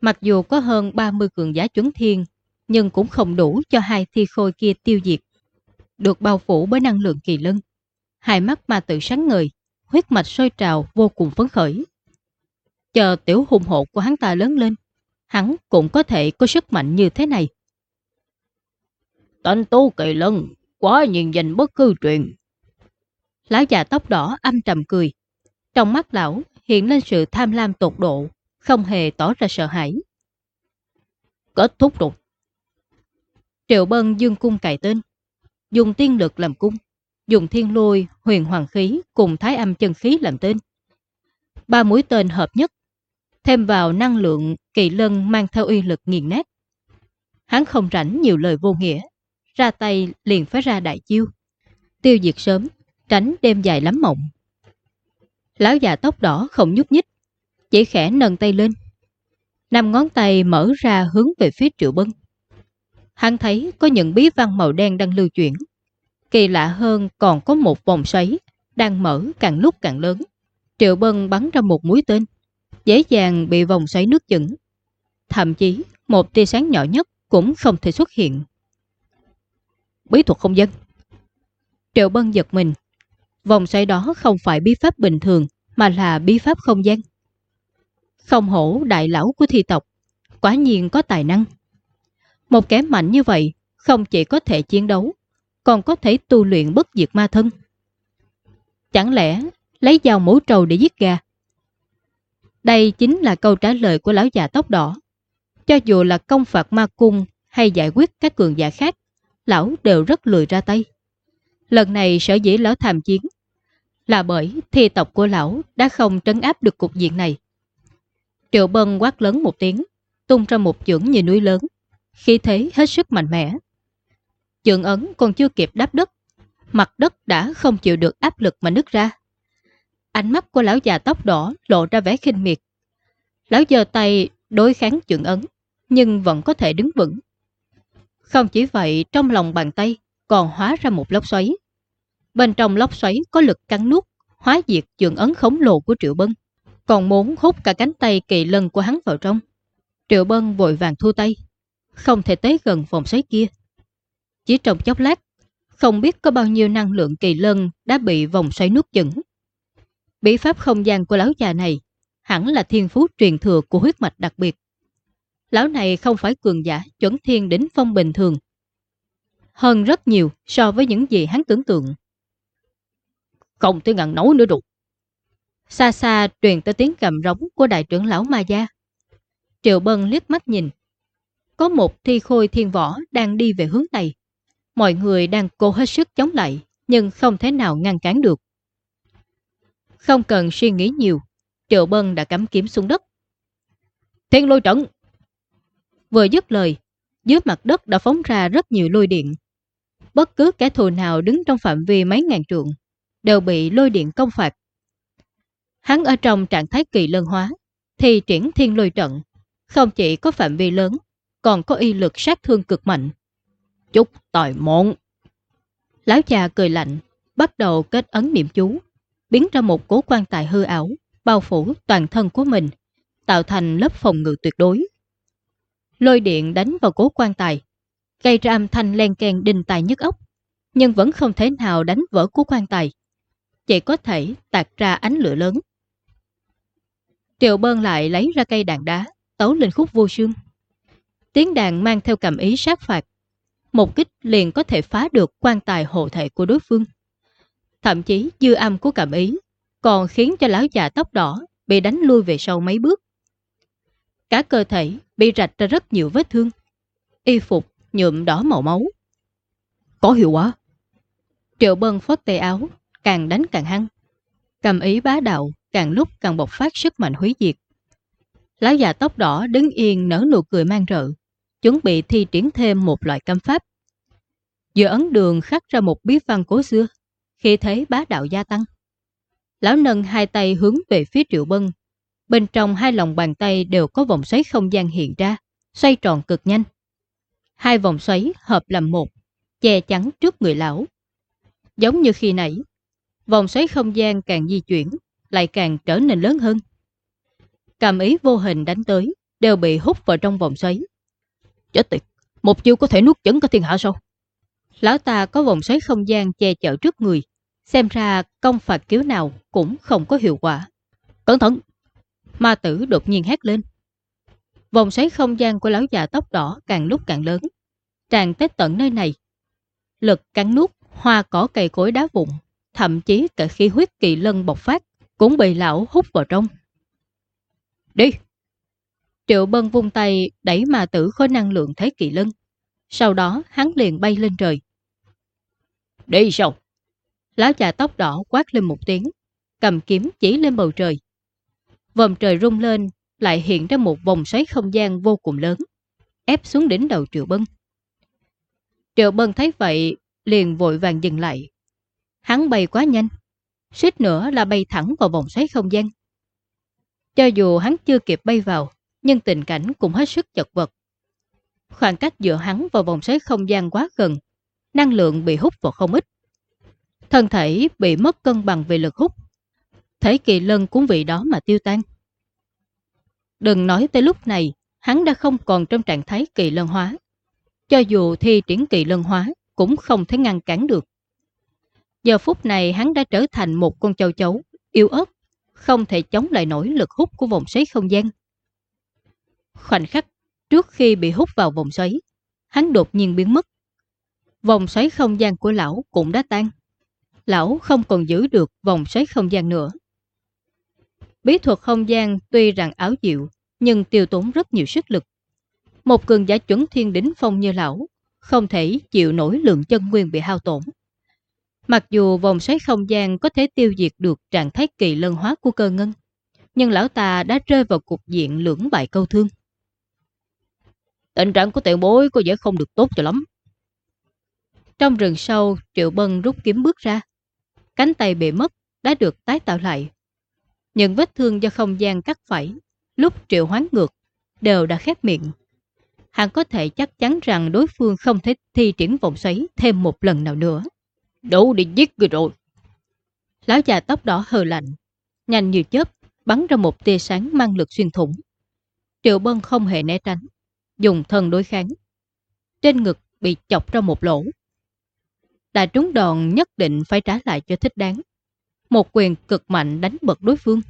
Mặc dù có hơn 30 cường giá chuẩn thiên nhưng cũng không đủ cho hai thi khôi kia tiêu diệt. Được bao phủ bởi năng lượng kỳ lân. Hai mắt mà tự sáng ngời, huyết mạch sôi trào vô cùng phấn khởi. Chờ tiểu hùng hộ của hắn ta lớn lên, hắn cũng có thể có sức mạnh như thế này. Tánh tố kỳ lân, quá nhìn danh bất cư truyền. Lão già tóc đỏ âm trầm cười. Trong mắt lão hiện lên sự tham lam tột độ, không hề tỏ ra sợ hãi. Kết thúc rồi. Triệu Bân dương cung cài tên, dùng tiên lực làm cung, dùng thiên lôi, huyền hoàng khí cùng thái âm chân khí làm tên. Ba mũi tên hợp nhất, thêm vào năng lượng kỳ lân mang theo uy lực nghiền nát. Hắn không rảnh nhiều lời vô nghĩa, ra tay liền phải ra đại chiêu. Tiêu diệt sớm, tránh đêm dài lắm mộng. Lão già tóc đỏ không nhúc nhích, chỉ khẽ nâng tay lên. Năm ngón tay mở ra hướng về phía triệu bân. Hắn thấy có những bí văn màu đen đang lưu chuyển. Kỳ lạ hơn còn có một vòng xoáy đang mở càng lúc càng lớn. Triệu bân bắn ra một mũi tên, dễ dàng bị vòng xoáy nước chửng. Thậm chí một tia sáng nhỏ nhất cũng không thể xuất hiện. Bí thuật không dân Triệu bân giật mình. Vòng xoáy đó không phải bí pháp bình thường mà là bí pháp không gian. Không hổ đại lão của thi tộc, quả nhiên có tài năng. Một kẻ mạnh như vậy không chỉ có thể chiến đấu, còn có thể tu luyện bất diệt ma thân. Chẳng lẽ lấy dao mổ trầu để giết gà? Đây chính là câu trả lời của lão già tóc đỏ. Cho dù là công phạt ma cung hay giải quyết các cường giả khác, lão đều rất lười ra tay. Lần này sở dĩ lão tham chiến là bởi thi tộc của lão đã không trấn áp được cục diện này. Triệu Bân quát lớn một tiếng, tung ra một chưởng như núi lớn, khí thế hết sức mạnh mẽ. Chưởng ấn còn chưa kịp đáp đất, mặt đất đã không chịu được áp lực mà nứt ra. Ánh mắt của lão già tóc đỏ lộ ra vẻ khinh miệt. Lão giơ tay đối kháng chuẩn ấn, nhưng vẫn có thể đứng vững. Không chỉ vậy, trong lòng bàn tay còn hóa ra một lốc xoáy. Bên trong lốc xoáy có lực cắn nút, hóa diệt chuẩn ấn khổng lồ của Triệu Bân còn muốn hút cả cánh tay kỳ lân của hắn vào trong. Triệu Bân vội vàng thu tay, không thể tới gần vòng xoáy kia. Chỉ trong chốc lát, không biết có bao nhiêu năng lượng kỳ lân đã bị vòng xoáy nuốt chửng. Bí pháp không gian của lão già này hẳn là thiên phú truyền thừa của huyết mạch đặc biệt. Lão này không phải cường giả chuẩn thiên đỉnh phong bình thường. Hơn rất nhiều so với những gì hắn tưởng tượng. Không tôi ngặn nấu nữa đủ. Xa xa truyền tới tiếng cầm rống của đại trưởng lão Ma Gia. Triệu Bân liếc mắt nhìn. Có một thi khôi thiên võ đang đi về hướng này. Mọi người đang cố hết sức chống lại, nhưng không thể nào ngăn cản được. Không cần suy nghĩ nhiều, Triệu Bân đã cắm kiếm xuống đất. Thiên lôi trận! Vừa dứt lời, dưới mặt đất đã phóng ra rất nhiều lôi điện. Bất cứ kẻ thù nào đứng trong phạm vi mấy ngàn trượng đều bị lôi điện công phạt. Hắn ở trong trạng thái kỳ lân hóa, thì triển thiên lôi trận, không chỉ có phạm vi lớn, còn có y lực sát thương cực mạnh. Chúc tội mọn. Lão già cười lạnh, bắt đầu kết ấn niệm chú, biến ra một cố quan tài hư ảo, bao phủ toàn thân của mình, tạo thành lớp phòng ngự tuyệt đối. Lôi điện đánh vào cố quan tài, gây ra âm thanh len kèn đinh tài nhức ốc, nhưng vẫn không thể nào đánh vỡ cố quan tài. Chỉ có thể tạc ra ánh lửa lớn. Triệu Bơn lại lấy ra cây đàn đá, tấu lên khúc vô sương. Tiếng đàn mang theo cảm ý sát phạt. Một kích liền có thể phá được quan tài hộ thể của đối phương. Thậm chí dư âm của cảm ý còn khiến cho lão già tóc đỏ bị đánh lui về sau mấy bước. Cả cơ thể bị rạch ra rất nhiều vết thương. Y phục nhuộm đỏ màu máu. Có hiệu quả. Triệu Bân phớt tay áo, càng đánh càng hăng. Cầm ý bá đạo càng lúc càng bộc phát sức mạnh hủy diệt. Lão già tóc đỏ đứng yên nở nụ cười mang rợ, chuẩn bị thi triển thêm một loại cấm pháp. Giữa ấn đường khắc ra một bí văn cố xưa, khi thấy bá đạo gia tăng. Lão nâng hai tay hướng về phía triệu bân. Bên trong hai lòng bàn tay đều có vòng xoáy không gian hiện ra, xoay tròn cực nhanh. Hai vòng xoáy hợp làm một, che chắn trước người lão. Giống như khi nãy, vòng xoáy không gian càng di chuyển, lại càng trở nên lớn hơn. cảm ý vô hình đánh tới, đều bị hút vào trong vòng xoáy. Chết tiệt, một chiêu có thể nuốt chấn cả thiên hạ sao? Lão ta có vòng xoáy không gian che chở trước người, xem ra công phạt cứu nào cũng không có hiệu quả. Cẩn thận! Ma tử đột nhiên hét lên. Vòng xoáy không gian của lão già tóc đỏ càng lúc càng lớn. Tràn tới tận nơi này, lực cắn nuốt, hoa cỏ cây cối đá vụn, thậm chí cả khi huyết kỳ lân bộc phát cũng bị lão hút vào trong. Đi! Triệu Bân vung tay đẩy mà tử khối năng lượng thế kỳ lân. Sau đó hắn liền bay lên trời. Đi sau. Lão già tóc đỏ quát lên một tiếng, cầm kiếm chỉ lên bầu trời. Vòng trời rung lên, lại hiện ra một vòng xoáy không gian vô cùng lớn, ép xuống đỉnh đầu Triệu Bân. Triệu Bân thấy vậy, liền vội vàng dừng lại. Hắn bay quá nhanh, suýt nữa là bay thẳng vào vòng xoáy không gian. Cho dù hắn chưa kịp bay vào, nhưng tình cảnh cũng hết sức chật vật. Khoảng cách giữa hắn và vòng xoáy không gian quá gần, năng lượng bị hút vào không ít. Thân thể bị mất cân bằng về lực hút. Thế kỳ lân cũng vì đó mà tiêu tan. Đừng nói tới lúc này, hắn đã không còn trong trạng thái kỳ lân hóa. Cho dù thi triển kỳ lân hóa, cũng không thể ngăn cản được. Giờ phút này hắn đã trở thành một con châu chấu, yêu ớt, không thể chống lại nổi lực hút của vòng xoáy không gian. Khoảnh khắc trước khi bị hút vào vòng xoáy, hắn đột nhiên biến mất. Vòng xoáy không gian của lão cũng đã tan. Lão không còn giữ được vòng xoáy không gian nữa. Bí thuật không gian tuy rằng áo diệu, nhưng tiêu tốn rất nhiều sức lực. Một cường giả chuẩn thiên đính phong như lão, không thể chịu nổi lượng chân nguyên bị hao tổn. Mặc dù vòng xoáy không gian có thể tiêu diệt được trạng thái kỳ lân hóa của cơ ngân, nhưng lão ta đã rơi vào cục diện lưỡng bại câu thương. Tình trạng của tiểu bối có vẻ không được tốt cho lắm. Trong rừng sâu, Triệu Bân rút kiếm bước ra. Cánh tay bị mất, đã được tái tạo lại. Những vết thương do không gian cắt phải, lúc Triệu hoán ngược, đều đã khép miệng. Hắn có thể chắc chắn rằng đối phương không thể thi triển vòng xoáy thêm một lần nào nữa. Đủ để giết người rồi. Lão già tóc đỏ hờ lạnh, nhanh như chớp, bắn ra một tia sáng mang lực xuyên thủng. Triệu Bân không hề né tránh, dùng thân đối kháng. Trên ngực bị chọc ra một lỗ. Đã trúng đòn nhất định phải trả lại cho thích đáng. Một quyền cực mạnh đánh bật đối phương.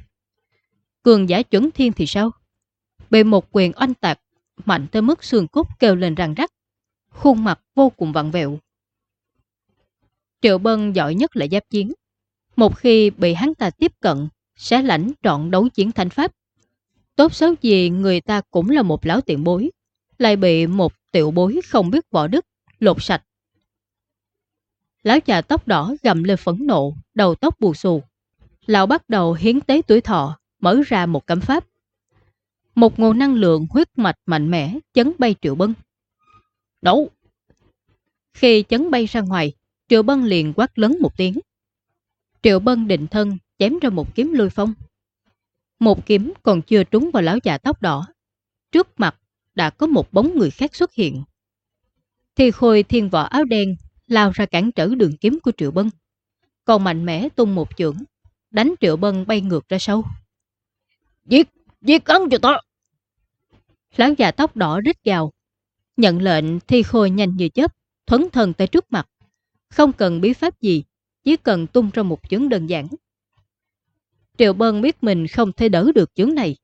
Cường giả chuẩn thiên thì sao? Bị một quyền oanh tạc, mạnh tới mức xương cốt kêu lên răng rắc. Khuôn mặt vô cùng vặn vẹo. Triệu Bân giỏi nhất là giáp chiến. Một khi bị hắn ta tiếp cận, sẽ lãnh trọn đấu chiến thanh pháp. Tốt xấu gì người ta cũng là một lão tiện bối, lại bị một tiểu bối không biết võ đức, lột sạch. Lão già tóc đỏ gầm lên phẫn nộ, đầu tóc bù xù. Lão bắt đầu hiến tế tuổi thọ, mở ra một cấm pháp. Một nguồn năng lượng huyết mạch mạnh mẽ chấn bay Triệu Bân. Đấu! Khi chấn bay ra ngoài, Triệu Bân liền quát lớn một tiếng. Triệu Bân định thân chém ra một kiếm lôi phong. Một kiếm còn chưa trúng vào lão già tóc đỏ. Trước mặt đã có một bóng người khác xuất hiện. Thì khôi thiên võ áo đen lao ra cản trở đường kiếm của Triệu Bân. Còn mạnh mẽ tung một chưởng, đánh Triệu Bân bay ngược ra sâu. Giết, giết ấn cho ta! Lão già tóc đỏ rít gào. Nhận lệnh thi khôi nhanh như chớp, thuấn thần tới trước mặt. Không cần bí pháp gì, chỉ cần tung ra một chướng đơn giản. Triệu Bân biết mình không thể đỡ được chướng này.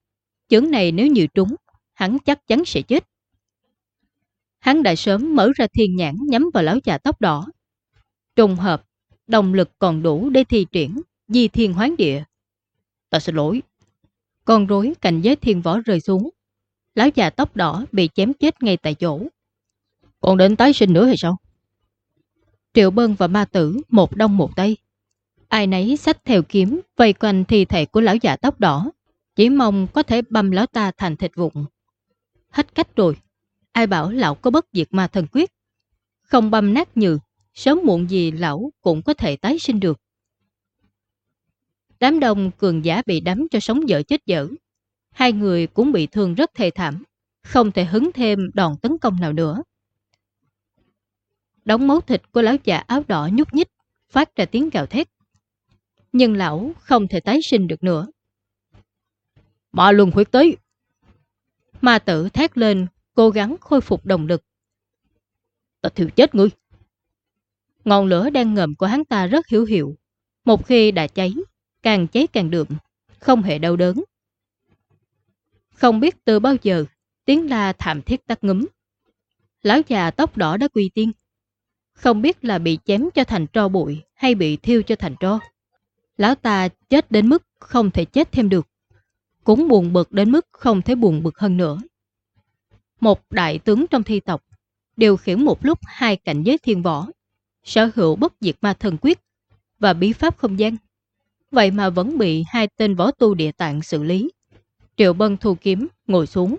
Chướng này nếu như trúng, hắn chắc chắn sẽ chết. Hắn đã sớm mở ra thiên nhãn nhắm vào lão già tóc đỏ. Trùng hợp, động lực còn đủ để thi triển, di thiên hoán địa. Ta xin lỗi. Con rối cạnh giới thiên võ rơi xuống. Lão già tóc đỏ bị chém chết ngay tại chỗ. Còn đến tái sinh nữa hay sao? Triệu Bân và ma tử một đông một tây. Ai nấy sách theo kiếm vây quanh thi thể của lão già tóc đỏ. Chỉ mong có thể băm lão ta thành thịt vụn. Hết cách rồi. Ai bảo lão có bất diệt ma thần quyết. Không băm nát nhừ, sớm muộn gì lão cũng có thể tái sinh được. Đám đông cường giả bị đắm cho sống dở chết dở. Hai người cũng bị thương rất thê thảm, không thể hứng thêm đòn tấn công nào nữa. Đóng máu thịt của lão già áo đỏ nhúc nhích, phát ra tiếng gào thét. Nhưng lão không thể tái sinh được nữa. Ma luân huyết tới! Ma tử thét lên, cố gắng khôi phục động lực. Ta thiêu chết ngươi! Ngọn lửa đang ngầm của hắn ta rất hiểu hiệu. Một khi đã cháy, càng cháy càng đượm, không hề đau đớn. Không biết từ bao giờ, tiếng la thảm thiết tắt ngấm. Lão già tóc đỏ đã quy tiên. Không biết là bị chém cho thành tro bụi hay bị thiêu cho thành tro. Lão ta chết đến mức không thể chết thêm được. Cũng buồn bực đến mức không thể buồn bực hơn nữa. Một đại tướng trong thi tộc điều khiển một lúc hai cảnh giới thiên võ, sở hữu bất diệt ma thần quyết và bí pháp không gian. Vậy mà vẫn bị hai tên võ tu địa tạng xử lý. Triệu Bân thu kiếm, ngồi xuống.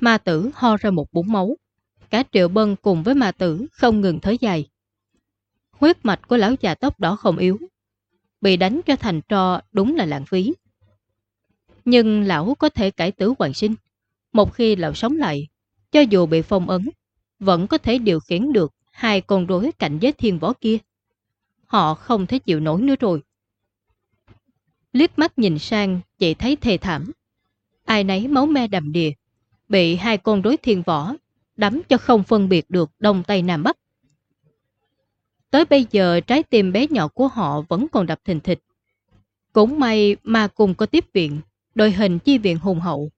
Ma tử ho ra một búng máu. Cả Triệu Bân cùng với ma tử không ngừng thở dài. Huyết mạch của lão già tóc đỏ không yếu. Bị đánh cho thành trò đúng là lãng phí. Nhưng lão có thể cải tử hoàn sinh. Một khi lão sống lại, cho dù bị phong ấn, vẫn có thể điều khiển được hai con rối cạnh giới thiên võ kia. Họ không thể chịu nổi nữa rồi. Liếc mắt nhìn sang, chị thấy thề thảm. Ai nấy máu me đầm đìa, bị hai con rối thiên võ đắm cho không phân biệt được đông tây nam bắc. Tới bây giờ trái tim bé nhỏ của họ vẫn còn đập thình thịch. Cũng may mà cùng có tiếp viện, đội hình chi viện hùng hậu.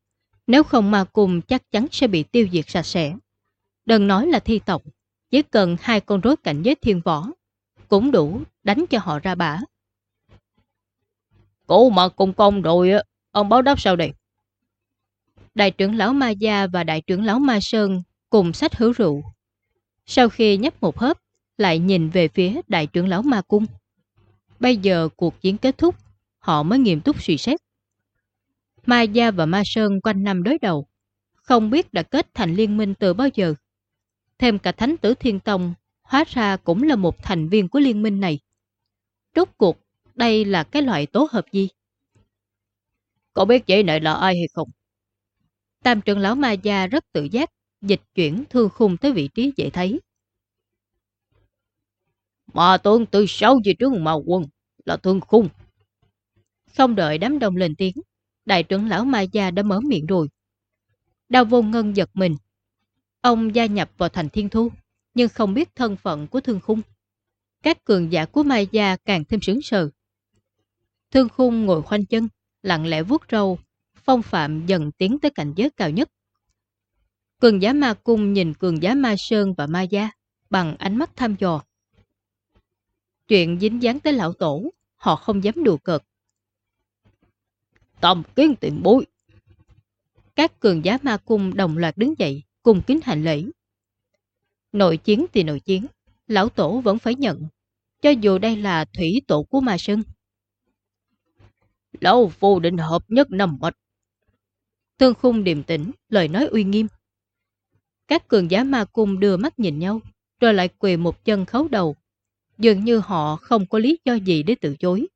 Nếu không ma cùng chắc chắn sẽ bị tiêu diệt sạch sẽ. Đừng nói là thi tộc, chỉ cần hai con rối cảnh giới thiên võ, cũng đủ đánh cho họ ra bả. Cổ mà cùng công rồi, ông báo đáp sao đây? Đại trưởng lão Ma Gia và đại trưởng lão Ma Sơn cùng sách hứa rượu. Sau khi nhấp một hớp, lại nhìn về phía đại trưởng lão Ma Cung. Bây giờ cuộc chiến kết thúc, họ mới nghiêm túc suy xét. Ma Gia và Ma Sơn quanh năm đối đầu, không biết đã kết thành liên minh từ bao giờ. Thêm cả Thánh tử Thiên Tông, hóa ra cũng là một thành viên của liên minh này. Rốt cuộc, đây là cái loại tố hợp gì? Có biết chị này là ai hay không? Tam trưởng lão Ma Gia rất tự giác, dịch chuyển thương khung tới vị trí dễ thấy. Mà tôn từ sáu về trước mà quân là thương khung. Không đợi đám đông lên tiếng, đại trưởng lão Ma Gia đã mở miệng rồi. Đào vô ngân giật mình. Ông gia nhập vào thành thiên thu, nhưng không biết thân phận của thương khung. Các cường giả của Mai Gia càng thêm sướng sờ. Thương khung ngồi khoanh chân, lặng lẽ vuốt râu, phong phạm dần tiến tới cảnh giới cao nhất. Cường giá ma cung nhìn cường giá ma sơn và ma gia bằng ánh mắt tham dò. Chuyện dính dáng tới lão tổ, họ không dám đùa cợt. Tầm kiến tiền bối. Các cường giá ma cung đồng loạt đứng dậy, cùng kính hành lễ. Nội chiến thì nội chiến, lão tổ vẫn phải nhận, cho dù đây là thủy tổ của ma sơn. Lão vô định hợp nhất nằm mạch. Tương khung điềm tĩnh, lời nói uy nghiêm. Các cường giá ma cung đưa mắt nhìn nhau, rồi lại quỳ một chân khấu đầu. Dường như họ không có lý do gì để từ chối.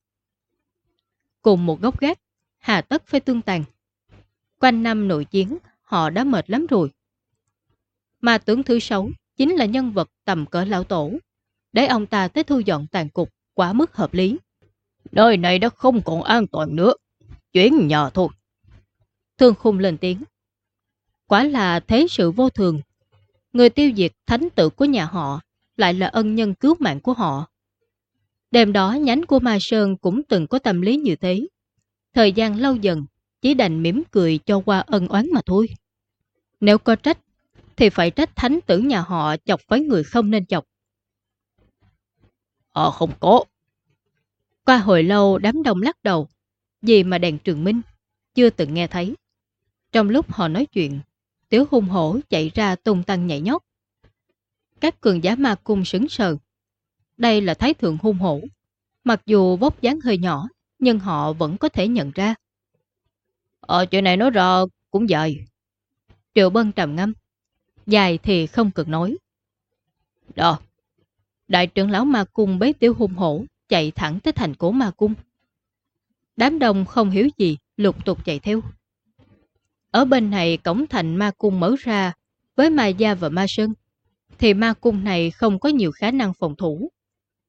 Cùng một góc gác, hà tất phải tương tàn. Quanh năm nội chiến, họ đã mệt lắm rồi. Ma tướng thứ sáu chính là nhân vật tầm cỡ lão tổ. Để ông ta tới thu dọn tàn cục quá mức hợp lý. Nơi này đã không còn an toàn nữa. Chuyển nhà thôi. Thương khung lên tiếng. Quả là thế sự vô thường. Người tiêu diệt thánh tử của nhà họ lại là ân nhân cứu mạng của họ. Đêm đó nhánh của Ma Sơn cũng từng có tâm lý như thế. Thời gian lâu dần, chỉ đành mỉm cười cho qua ân oán mà thôi. Nếu có trách, thì phải trách thánh tử nhà họ chọc với người không nên chọc. Ờ không có. Qua hồi lâu đám đông lắc đầu, gì mà đèn trường minh, chưa từng nghe thấy. Trong lúc họ nói chuyện, tiểu hung hổ chạy ra tung tăng nhảy nhót. Các cường giả ma cung sững sờ. Đây là thái thượng hung hổ. Mặc dù vóc dáng hơi nhỏ, nhưng họ vẫn có thể nhận ra. Ờ, chuyện này nói ra cũng dài. Triệu Bân trầm ngâm. Dài thì không cực nói. Đó. Đại trưởng lão ma cung bế tiêu hung hổ, chạy thẳng tới thành cổ ma cung. Đám đông không hiểu gì, lục tục chạy theo. Ở bên này cổng thành ma cung mở ra với ma gia và ma sơn, thì ma cung này không có nhiều khả năng phòng thủ.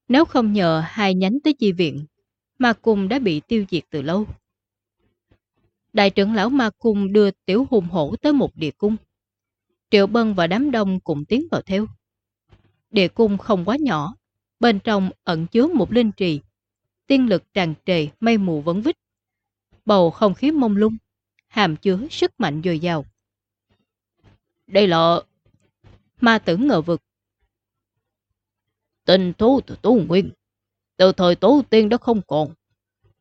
Nếu không nhờ hai nhánh tới chi viện, ma cung đã bị tiêu diệt từ lâu. Đại trưởng lão ma cung đưa tiểu hùng hổ tới một địa cung. Triệu Bân và đám đông cùng tiến vào theo. Địa cung không quá nhỏ, bên trong ẩn chứa một linh trì. Tiên lực tràn trề, mây mù vấn vít. Bầu không khí mông lung, hàm chứa sức mạnh dồi dào. Đây là... Ma tử ngờ vực. Tình thú từ Tu Nguyên. Từ thời Tổ tiên đã không còn.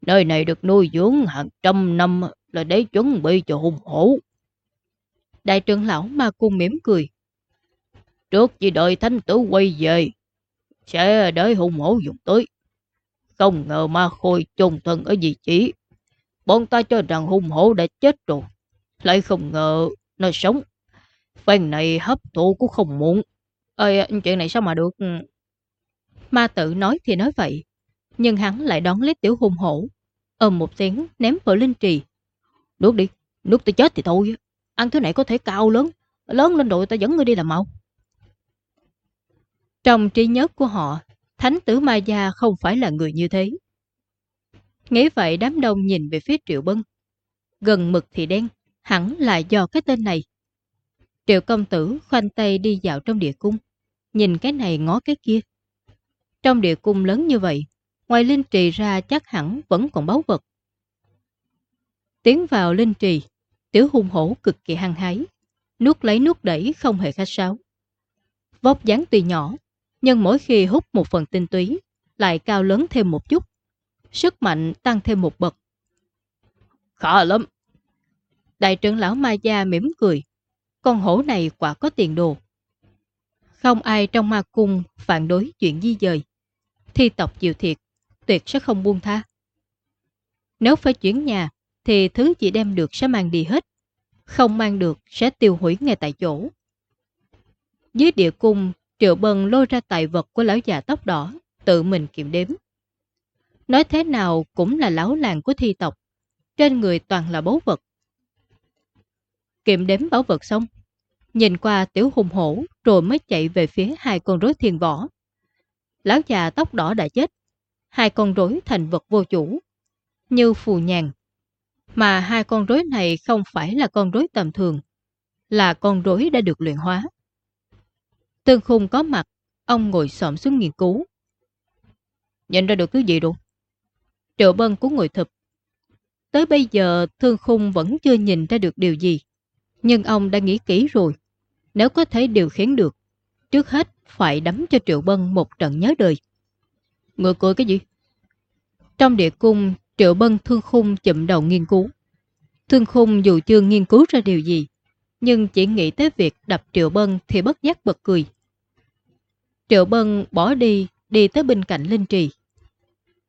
Nơi này được nuôi dưỡng hàng trăm năm là để chuẩn bị cho hung hổ. Đại trưởng lão ma cung mỉm cười. Trước chỉ đợi thánh tử quay về, sẽ để hung hổ dùng tới. Không ngờ ma khôi trùng thân ở vị trí. Bọn ta cho rằng hung hổ đã chết rồi. Lại không ngờ nó sống. Phen này hấp thụ cũng không muộn. Ơi, chuyện này sao mà được... Ừ, Ma tự nói thì nói vậy. Nhưng hắn lại đón lấy tiểu hung hổ. Ôm một tiếng ném vào linh trì. Nuốt đi, nuốt tôi chết thì thôi. Ăn thứ này có thể cao lớn. Lớn lên rồi ta dẫn ngươi đi làm mau. Trong trí nhớ của họ, Thánh tử Ma Gia không phải là người như thế. Nghĩ vậy đám đông nhìn về phía Triệu Bân. Gần mực thì đen, hẳn là do cái tên này. Triệu công tử khoanh tay đi dạo trong địa cung, nhìn cái này ngó cái kia. Trong địa cung lớn như vậy, ngoài linh trì ra chắc hẳn vẫn còn báu vật. Tiến vào linh trì, tiểu hung hổ cực kỳ hăng hái, nuốt lấy nuốt đẩy không hề khách sáo. Vóc dáng tuy nhỏ, nhưng mỗi khi hút một phần tinh túy, lại cao lớn thêm một chút. Sức mạnh tăng thêm một bậc. khó lắm. Đại trưởng lão Ma Gia mỉm cười. Con hổ này quả có tiền đồ. Không ai trong ma cung phản đối chuyện di dời. Thi tộc Diệu thiệt, tuyệt sẽ không buông tha. Nếu phải chuyển nhà, thì thứ chỉ đem được sẽ mang đi hết. Không mang được sẽ tiêu hủy ngay tại chỗ. Dưới địa cung Triệu Bân lôi ra tài vật của lão già tóc đỏ, tự mình kiểm đếm. Nói thế nào cũng là lão làng của thi tộc, trên người toàn là báu vật. Kiểm đếm báu vật xong, nhìn qua tiểu hùng hổ rồi mới chạy về phía hai con rối thiên võ. Lão già tóc đỏ đã chết, hai con rối thành vật vô chủ, như phù nhàn. Mà hai con rối này không phải là con rối tầm thường, là con rối đã được luyện hóa. Tương khung có mặt, ông ngồi xổm xuống nghiên cứu. nhận ra được thứ gì đâu? Triệu Bân của người thập. Tới bây giờ Thương Khung vẫn chưa nhìn ra được điều gì. Nhưng ông đã nghĩ kỹ rồi. Nếu có thể điều khiển được, trước hết phải đấm cho Triệu Bân một trận nhớ đời. Người cười cái gì? Trong địa cung, Triệu Bân Thương Khung chụm đầu nghiên cứu. Thương Khung dù chưa nghiên cứu ra điều gì, nhưng chỉ nghĩ tới việc đập Triệu Bân thì bất giác bật cười. Triệu Bân bỏ đi, đi tới bên cạnh Linh Trì.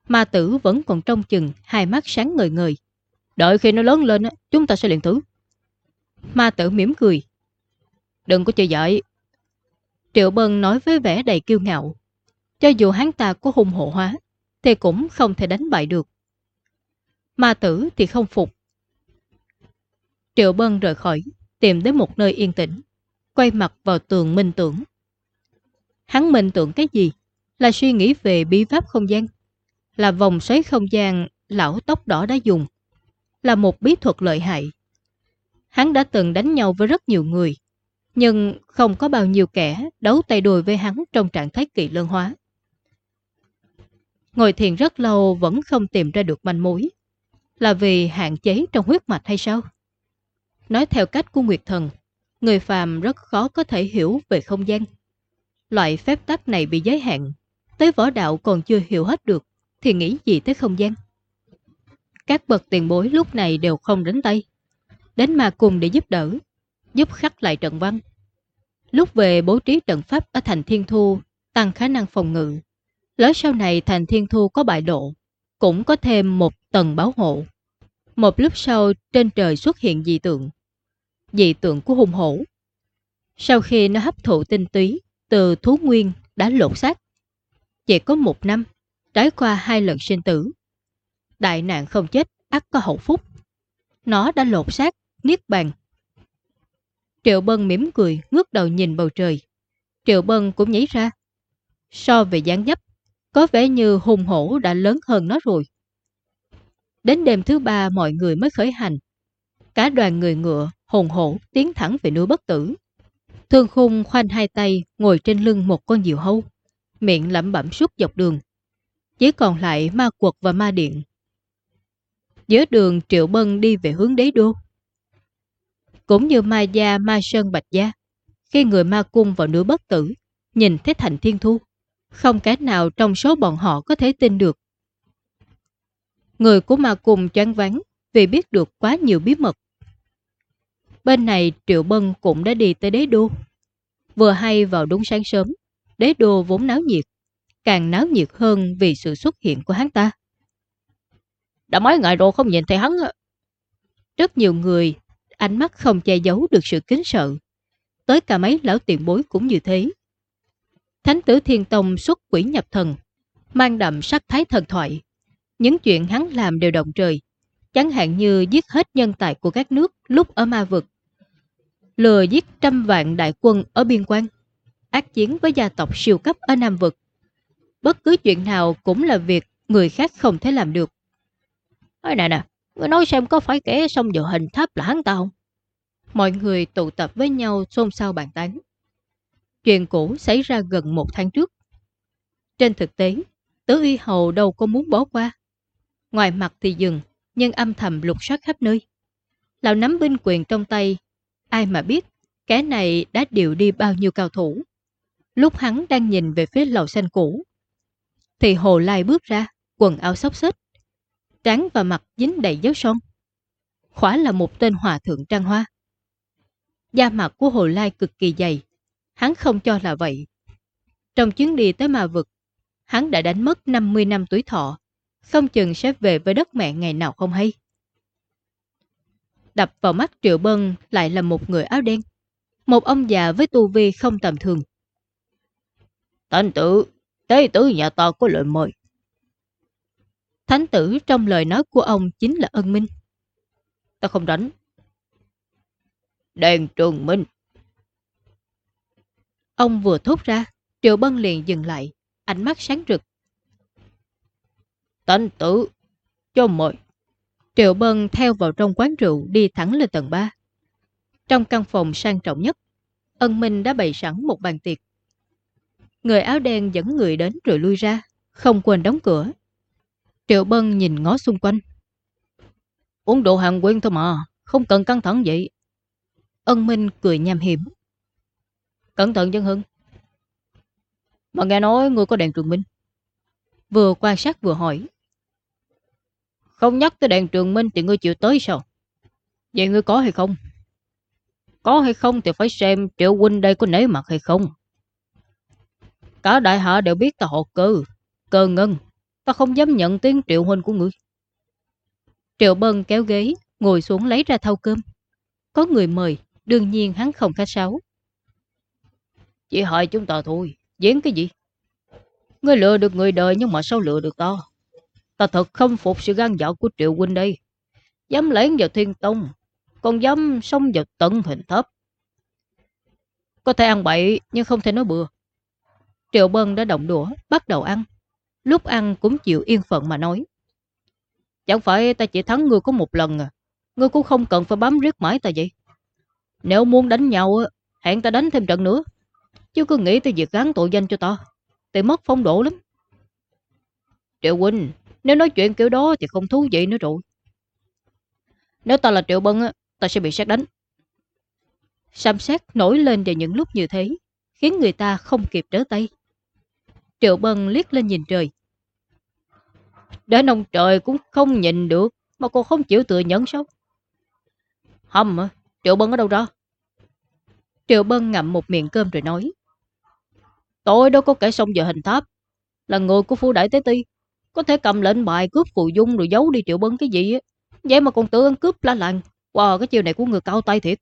Ma tử vẫn còn trong chừng, hai mắt sáng ngời ngời. Đợi khi nó lớn lên, chúng ta sẽ luyện thử. Ma tử mỉm cười. Đừng có chơi dại. Triệu Bân nói với vẻ đầy kiêu ngạo. Cho dù hắn ta có hung hộ hóa, thì cũng không thể đánh bại được. Ma tử thì không phục. Triệu Bân rời khỏi, tìm đến một nơi yên tĩnh, quay mặt vào tường minh tưởng. Hắn minh tưởng cái gì? Là suy nghĩ về bí pháp không gian. Là vòng xoáy không gian lão tóc đỏ đã dùng. Là một bí thuật lợi hại. Hắn đã từng đánh nhau với rất nhiều người. Nhưng không có bao nhiêu kẻ đấu tay đùi với hắn trong trạng thái kỳ lân hóa. Ngồi thiền rất lâu vẫn không tìm ra được manh mối. Là vì hạn chế trong huyết mạch hay sao? Nói theo cách của Nguyệt Thần, người phàm rất khó có thể hiểu về không gian. Loại phép tắc này bị giới hạn, tới võ đạo còn chưa hiểu hết được, thì nghĩ gì tới không gian. Các bậc tiền bối lúc này đều không đến tay. Đến mà cùng để giúp đỡ, giúp khắc lại trận văn. Lúc về bố trí trận pháp ở thành Thiên Thu, tăng khả năng phòng ngự. Lỡ sau này thành Thiên Thu có bại độ, cũng có thêm một tầng bảo hộ. Một lúc sau trên trời xuất hiện dị tượng. Dị tượng của hung hổ. Sau khi nó hấp thụ tinh túy, từ thú nguyên đã lột xác. Chỉ có một năm, trải qua hai lần sinh tử. Đại nạn không chết, ắt có hậu phúc. Nó đã lột xác, niết bàn. Triệu Bân mỉm cười, ngước đầu nhìn bầu trời. Triệu Bân cũng nhảy ra. So về dáng dấp, có vẻ như hùng hổ đã lớn hơn nó rồi. Đến đêm thứ ba mọi người mới khởi hành. Cả đoàn người ngựa, hùng hổ tiến thẳng về núi bất tử. Thương khung khoanh hai tay ngồi trên lưng một con diều hâu, miệng lẩm bẩm suốt dọc đường. Chỉ còn lại ma quật và ma điện. Giữa đường Triệu Bân đi về hướng đế đô. Cũng như ma gia ma sơn bạch gia, khi người ma cung vào núi bất tử, nhìn thấy thành thiên thu, Không cái nào trong số bọn họ có thể tin được. Người của ma cùng choáng vắng vì biết được quá nhiều bí mật. Bên này Triệu Bân cũng đã đi tới đế đô. Vừa hay vào đúng sáng sớm, đế đô vốn náo nhiệt, càng náo nhiệt hơn vì sự xuất hiện của hắn ta. Đã mấy ngày rồi không nhìn thấy hắn Rất nhiều người, ánh mắt không che giấu được sự kính sợ. Tới cả mấy lão tiền bối cũng như thế. Thánh tử Thiên Tông xuất quỷ nhập thần, mang đậm sắc thái thần thoại. Những chuyện hắn làm đều động trời, chẳng hạn như giết hết nhân tài của các nước lúc ở ma vực. Lừa giết trăm vạn đại quân ở biên quan, ác chiến với gia tộc siêu cấp ở Nam vực. Bất cứ chuyện nào cũng là việc người khác không thể làm được. Ôi nè nè, ngươi nói xem có phải kẻ xong giờ hình tháp là hắn ta không? Mọi người tụ tập với nhau xôn xao bàn tán. Chuyện cũ xảy ra gần một tháng trước. Trên thực tế, Tứ Y Hầu đâu có muốn bỏ qua. Ngoài mặt thì dừng, nhưng âm thầm lục soát khắp nơi. Lão nắm binh quyền trong tay, ai mà biết cái này đã điều đi bao nhiêu cao thủ. Lúc hắn đang nhìn về phía lầu xanh cũ, thì Hồ Lai bước ra, quần áo xốc xếch, trán và mặt dính đầy dấu son. Khỏa là một tên hòa thượng trang hoa. Da mặt của Hồ Lai cực kỳ dày, hắn không cho là vậy. Trong chuyến đi tới ma vực, hắn đã đánh mất 50 năm tuổi thọ, không chừng sẽ về với đất mẹ ngày nào không hay. Đập vào mắt Triệu Bân lại là một người áo đen, một ông già với tu vi không tầm thường. Tên tử, tế tử nhà ta có lời mời. Thánh tử trong lời nói của ông chính là ân minh. Ta không đánh. Đèn trường minh. Ông vừa thốt ra, Triệu Bân liền dừng lại, ánh mắt sáng rực. Thánh tử, cho mời. Triệu Bân theo vào trong quán rượu đi thẳng lên tầng 3. Trong căn phòng sang trọng nhất, ân minh đã bày sẵn một bàn tiệc. Người áo đen dẫn người đến rồi lui ra, không quên đóng cửa. Triệu Bân nhìn ngó xung quanh. Uống đồ hàng quen thôi mà, không cần căng thẳng vậy. Ân Minh cười nham hiểm. Cẩn thận chân hưng. Mà nghe nói người có đèn trường minh. Vừa quan sát vừa hỏi. Không nhắc tới đèn trường minh thì ngươi chịu tới sao? Vậy ngươi có hay không? Có hay không thì phải xem triệu huynh đây có nể mặt hay không. Cả đại hạ đều biết ta họ cơ, cơ ngân. Ta không dám nhận tiếng triệu huynh của ngươi. Triệu bân kéo ghế, ngồi xuống lấy ra thau cơm. Có người mời, đương nhiên hắn không khách sáo. Chỉ hỏi chúng ta thôi, diễn cái gì? Ngươi lừa được người đời nhưng mà sao lừa được ta? Ta thật không phục sự gan dạo của Triệu Huynh đây. Dám lén vào thiên tông, còn dám xông vào tận hình thấp. Có thể ăn bậy nhưng không thể nói bừa. Triệu Bân đã động đũa, bắt đầu ăn. Lúc ăn cũng chịu yên phận mà nói. Chẳng phải ta chỉ thắng ngươi có một lần à. Ngươi cũng không cần phải bám riết mãi ta vậy. Nếu muốn đánh nhau, hẹn ta đánh thêm trận nữa. Chứ cứ nghĩ tới việc gắn tội danh cho ta. Thì mất phong độ lắm. Triệu Huynh, nếu nói chuyện kiểu đó thì không thú vị nữa rồi. Nếu ta là Triệu Bân, ta sẽ bị sát đánh. Sam sát nổi lên vào những lúc như thế, khiến người ta không kịp trở tay. Triệu Bân liếc lên nhìn trời. Đến ông trời cũng không nhìn được, mà cô không chịu tự nhận sao? Hâm à, Triệu Bân ở đâu ra? Triệu Bân ngậm một miệng cơm rồi nói. Tôi đâu có kẻ xong giờ hình tháp, là người của phu đại tế ti. Có thể cầm lệnh bài cướp phù dung rồi giấu đi Triệu Bân cái gì á. Vậy mà còn tự ăn cướp lá làng. Wow, cái chiều này của người cao tay thiệt.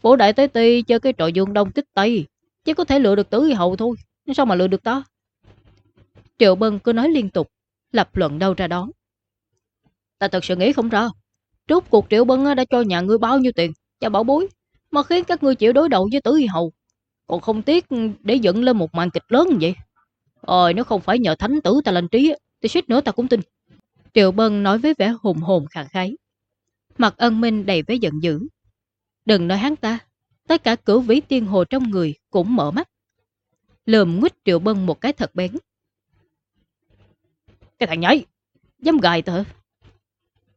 Phổ đại tế ti chơi cái trò dương đông kích tây. Chỉ có thể lựa được tứ hậu thôi. Sao mà lừa được ta? Triệu Bân cứ nói liên tục. Lập luận đâu ra đó. Ta thật sự nghĩ không ra. Trước cuộc Triệu Bân đã cho nhà ngươi bao nhiêu tiền cho bảo bối. Mà khiến các ngươi chịu đối đầu với tứ hậu. Còn không tiếc để dựng lên một màn kịch lớn như vậy. Ôi, nếu không phải nhờ thánh tử ta lên trí Thì suýt nữa ta cũng tin Triệu Bân nói với vẻ hùng hồn khẳng khái Mặt ân minh đầy vẻ giận dữ Đừng nói hắn ta, Tất cả cửu vĩ tiên hồ trong người Cũng mở mắt Lườm nguyết Triệu Bân một cái thật bén Cái thằng nhảy Dám gài tớ.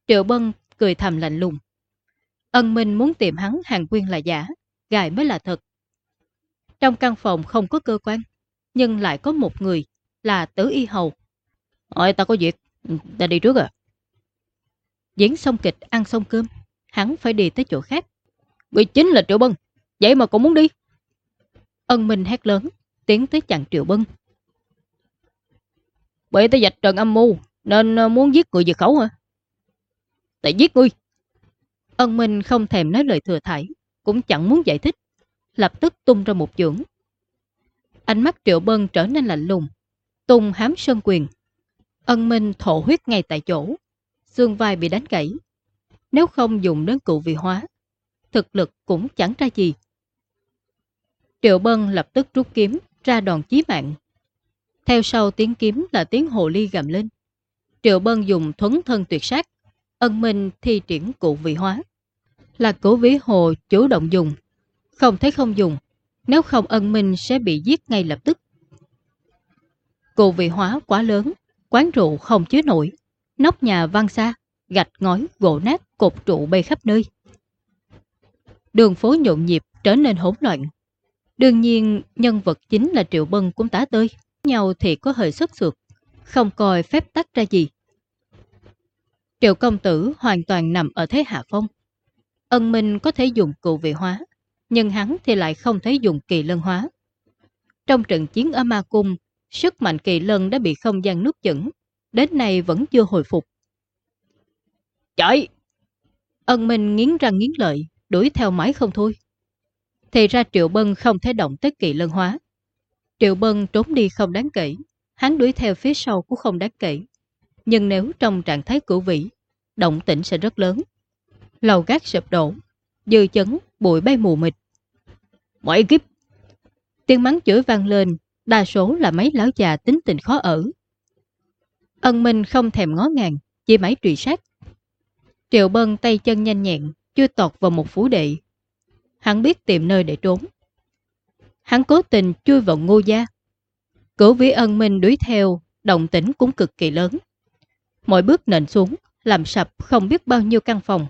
Triệu Bân cười thầm lạnh lùng Ân Minh muốn tìm hắn hàng quyên là giả Gài mới là thật Trong căn phòng không có cơ quan nhưng lại có một người là Tử Y Hầu. Ôi ta có việc, ta đi trước à. Diễn xong kịch ăn xong cơm, hắn phải đi tới chỗ khác. Người chính là Triệu Bân, vậy mà cũng muốn đi. Ân Minh hét lớn, tiến tới chặn Triệu Bân. Bởi ta dạch trần âm mưu, nên ờ, muốn giết người diệt khẩu hả? Tại giết ngươi. Ân Minh không thèm nói lời thừa thải, cũng chẳng muốn giải thích, lập tức tung ra một dưỡng. Ánh mắt Triệu Bân trở nên lạnh lùng, tung hám sơn quyền. Ân Minh thổ huyết ngay tại chỗ, xương vai bị đánh gãy. Nếu không dùng đến cụ vị hóa, thực lực cũng chẳng ra gì. Triệu Bân lập tức rút kiếm ra đòn chí mạng. Theo sau tiếng kiếm là tiếng hồ ly gầm lên. Triệu Bân dùng thuấn thân tuyệt sát, ân minh thi triển cụ vị hóa. Là cổ vĩ hồ chủ động dùng, không thấy không dùng, nếu không ân minh sẽ bị giết ngay lập tức. Cụ vị hóa quá lớn, quán rượu không chứa nổi, nóc nhà văng xa, gạch ngói, gỗ nát, cột trụ bay khắp nơi. Đường phố nhộn nhịp trở nên hỗn loạn. Đương nhiên, nhân vật chính là Triệu Bân cũng tả tơi. Nhau thì có hơi sức sượt, không coi phép tắc ra gì. Triệu công tử hoàn toàn nằm ở thế hạ phong. Ân Minh có thể dùng cụ vị hóa, nhưng hắn thì lại không thể dùng kỳ lân hóa. Trong trận chiến ở Ma Cung, sức mạnh kỳ lân đã bị không gian nước chửng, đến nay vẫn chưa hồi phục. Chạy! Ân Minh nghiến răng nghiến lợi, đuổi theo mãi không thôi. Thì ra Triệu Bân không thể động tới kỳ lân hóa. Triệu Bân trốn đi không đáng kể, hắn đuổi theo phía sau cũng không đáng kể. Nhưng nếu trong trạng thái cửu vĩ, động tĩnh sẽ rất lớn. Lầu gác sụp đổ, dư chấn, bụi bay mù mịt. Mọi kiếp! Tiếng mắng chửi vang lên, đa số là mấy lão già tính tình khó ở. Ân Minh không thèm ngó ngàng, chỉ máy truy sát. Triệu Bân tay chân nhanh nhẹn, chưa tọt vào một phú đệ. Hắn biết tìm nơi để trốn. Hắn cố tình chui vào ngô gia. Cửu vĩ ân minh đuổi theo, động tĩnh cũng cực kỳ lớn. Mỗi bước nền xuống, làm sập không biết bao nhiêu căn phòng.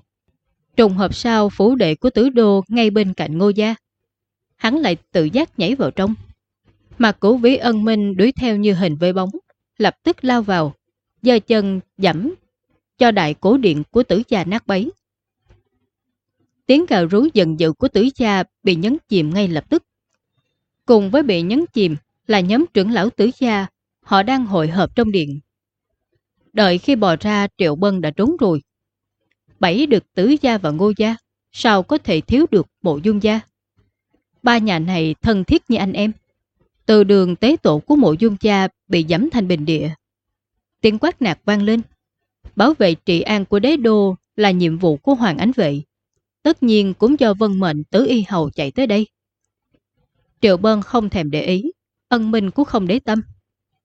Trùng hợp sao phủ đệ của tử đô ngay bên cạnh ngô gia. Hắn lại tự giác nhảy vào trong. Mà cửu vĩ ân minh đuổi theo như hình vơi bóng, lập tức lao vào, giơ chân dẫm cho đại cổ điện của tử gia nát bấy. Tiếng gào rú dần dữ của tử gia bị nhấn chìm ngay lập tức. Cùng với bị nhấn chìm là nhóm trưởng lão tử gia, họ đang hội hợp trong điện. Đợi khi bò ra Triệu Bân đã trốn rồi. Bảy được tử gia và ngô gia, sao có thể thiếu được bộ dung gia? Ba nhà này thân thiết như anh em. Từ đường tế tổ của mộ dung gia bị dẫm thành bình địa. Tiếng quát nạt vang lên. Bảo vệ trị an của đế đô là nhiệm vụ của Hoàng Ánh Vệ. Tất nhiên cũng do vân mệnh tứ y hầu chạy tới đây. Triệu Bân không thèm để ý, ân minh cũng không để tâm.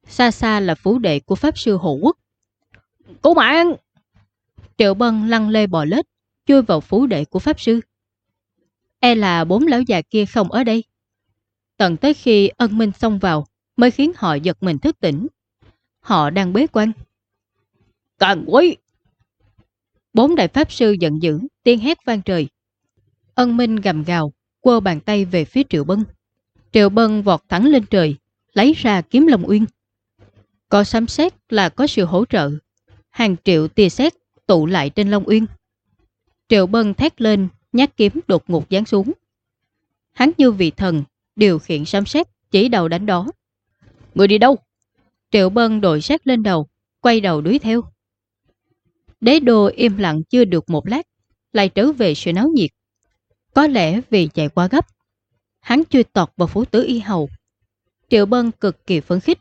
Xa xa là phú đệ của Pháp Sư Hộ Quốc. Cứu mạng! Triệu Bân lăn lê bò lết, chui vào phú đệ của Pháp Sư. E là bốn lão già kia không ở đây. Tận tới khi ân minh xông vào mới khiến họ giật mình thức tỉnh. Họ đang bế quan. Càng quý! Bốn đại Pháp Sư giận dữ, tiên hét vang trời. Ân minh gầm gào, quơ bàn tay về phía Triệu Bân. Triệu Bân vọt thẳng lên trời, lấy ra kiếm Long Uyên. Có sấm xét là có sự hỗ trợ. Hàng triệu tia sét tụ lại trên Long Uyên. Triệu Bân thét lên, nhát kiếm đột ngột giáng xuống. Hắn như vị thần, điều khiển sấm xét chỉ đầu đánh đó. Người đi đâu? Triệu Bân đội sát lên đầu, quay đầu đuổi theo. Đế đô im lặng chưa được một lát, lại trở về sự náo nhiệt. Có lẽ vì chạy quá gấp, hắn chui tọt vào phủ tứ y hầu. Triệu Bân cực kỳ phấn khích.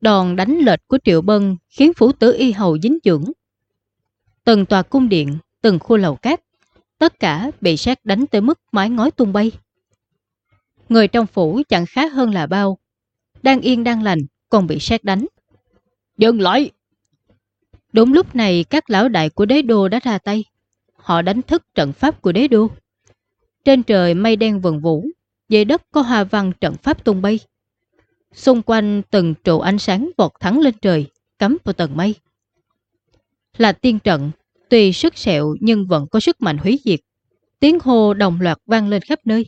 Đòn đánh lệch của Triệu Bân khiến phủ tứ y hầu dính dưỡng. Từng tòa cung điện, từng khu lầu cát, tất cả bị sát đánh tới mức mái ngói tung bay. Người trong phủ chẳng khác hơn là bao. Đang yên đang lành, còn bị sát đánh. Dừng lại! Đúng lúc này các lão đại của đế đô đã ra tay. Họ đánh thức trận pháp của đế đô. Trên trời mây đen vần vũ, dưới đất có hoa văn trận pháp tung bay. Xung quanh từng trụ ánh sáng vọt thẳng lên trời, cắm vào tầng mây. Là tiên trận, tuy sức sẹo nhưng vẫn có sức mạnh hủy diệt. Tiếng hô đồng loạt vang lên khắp nơi.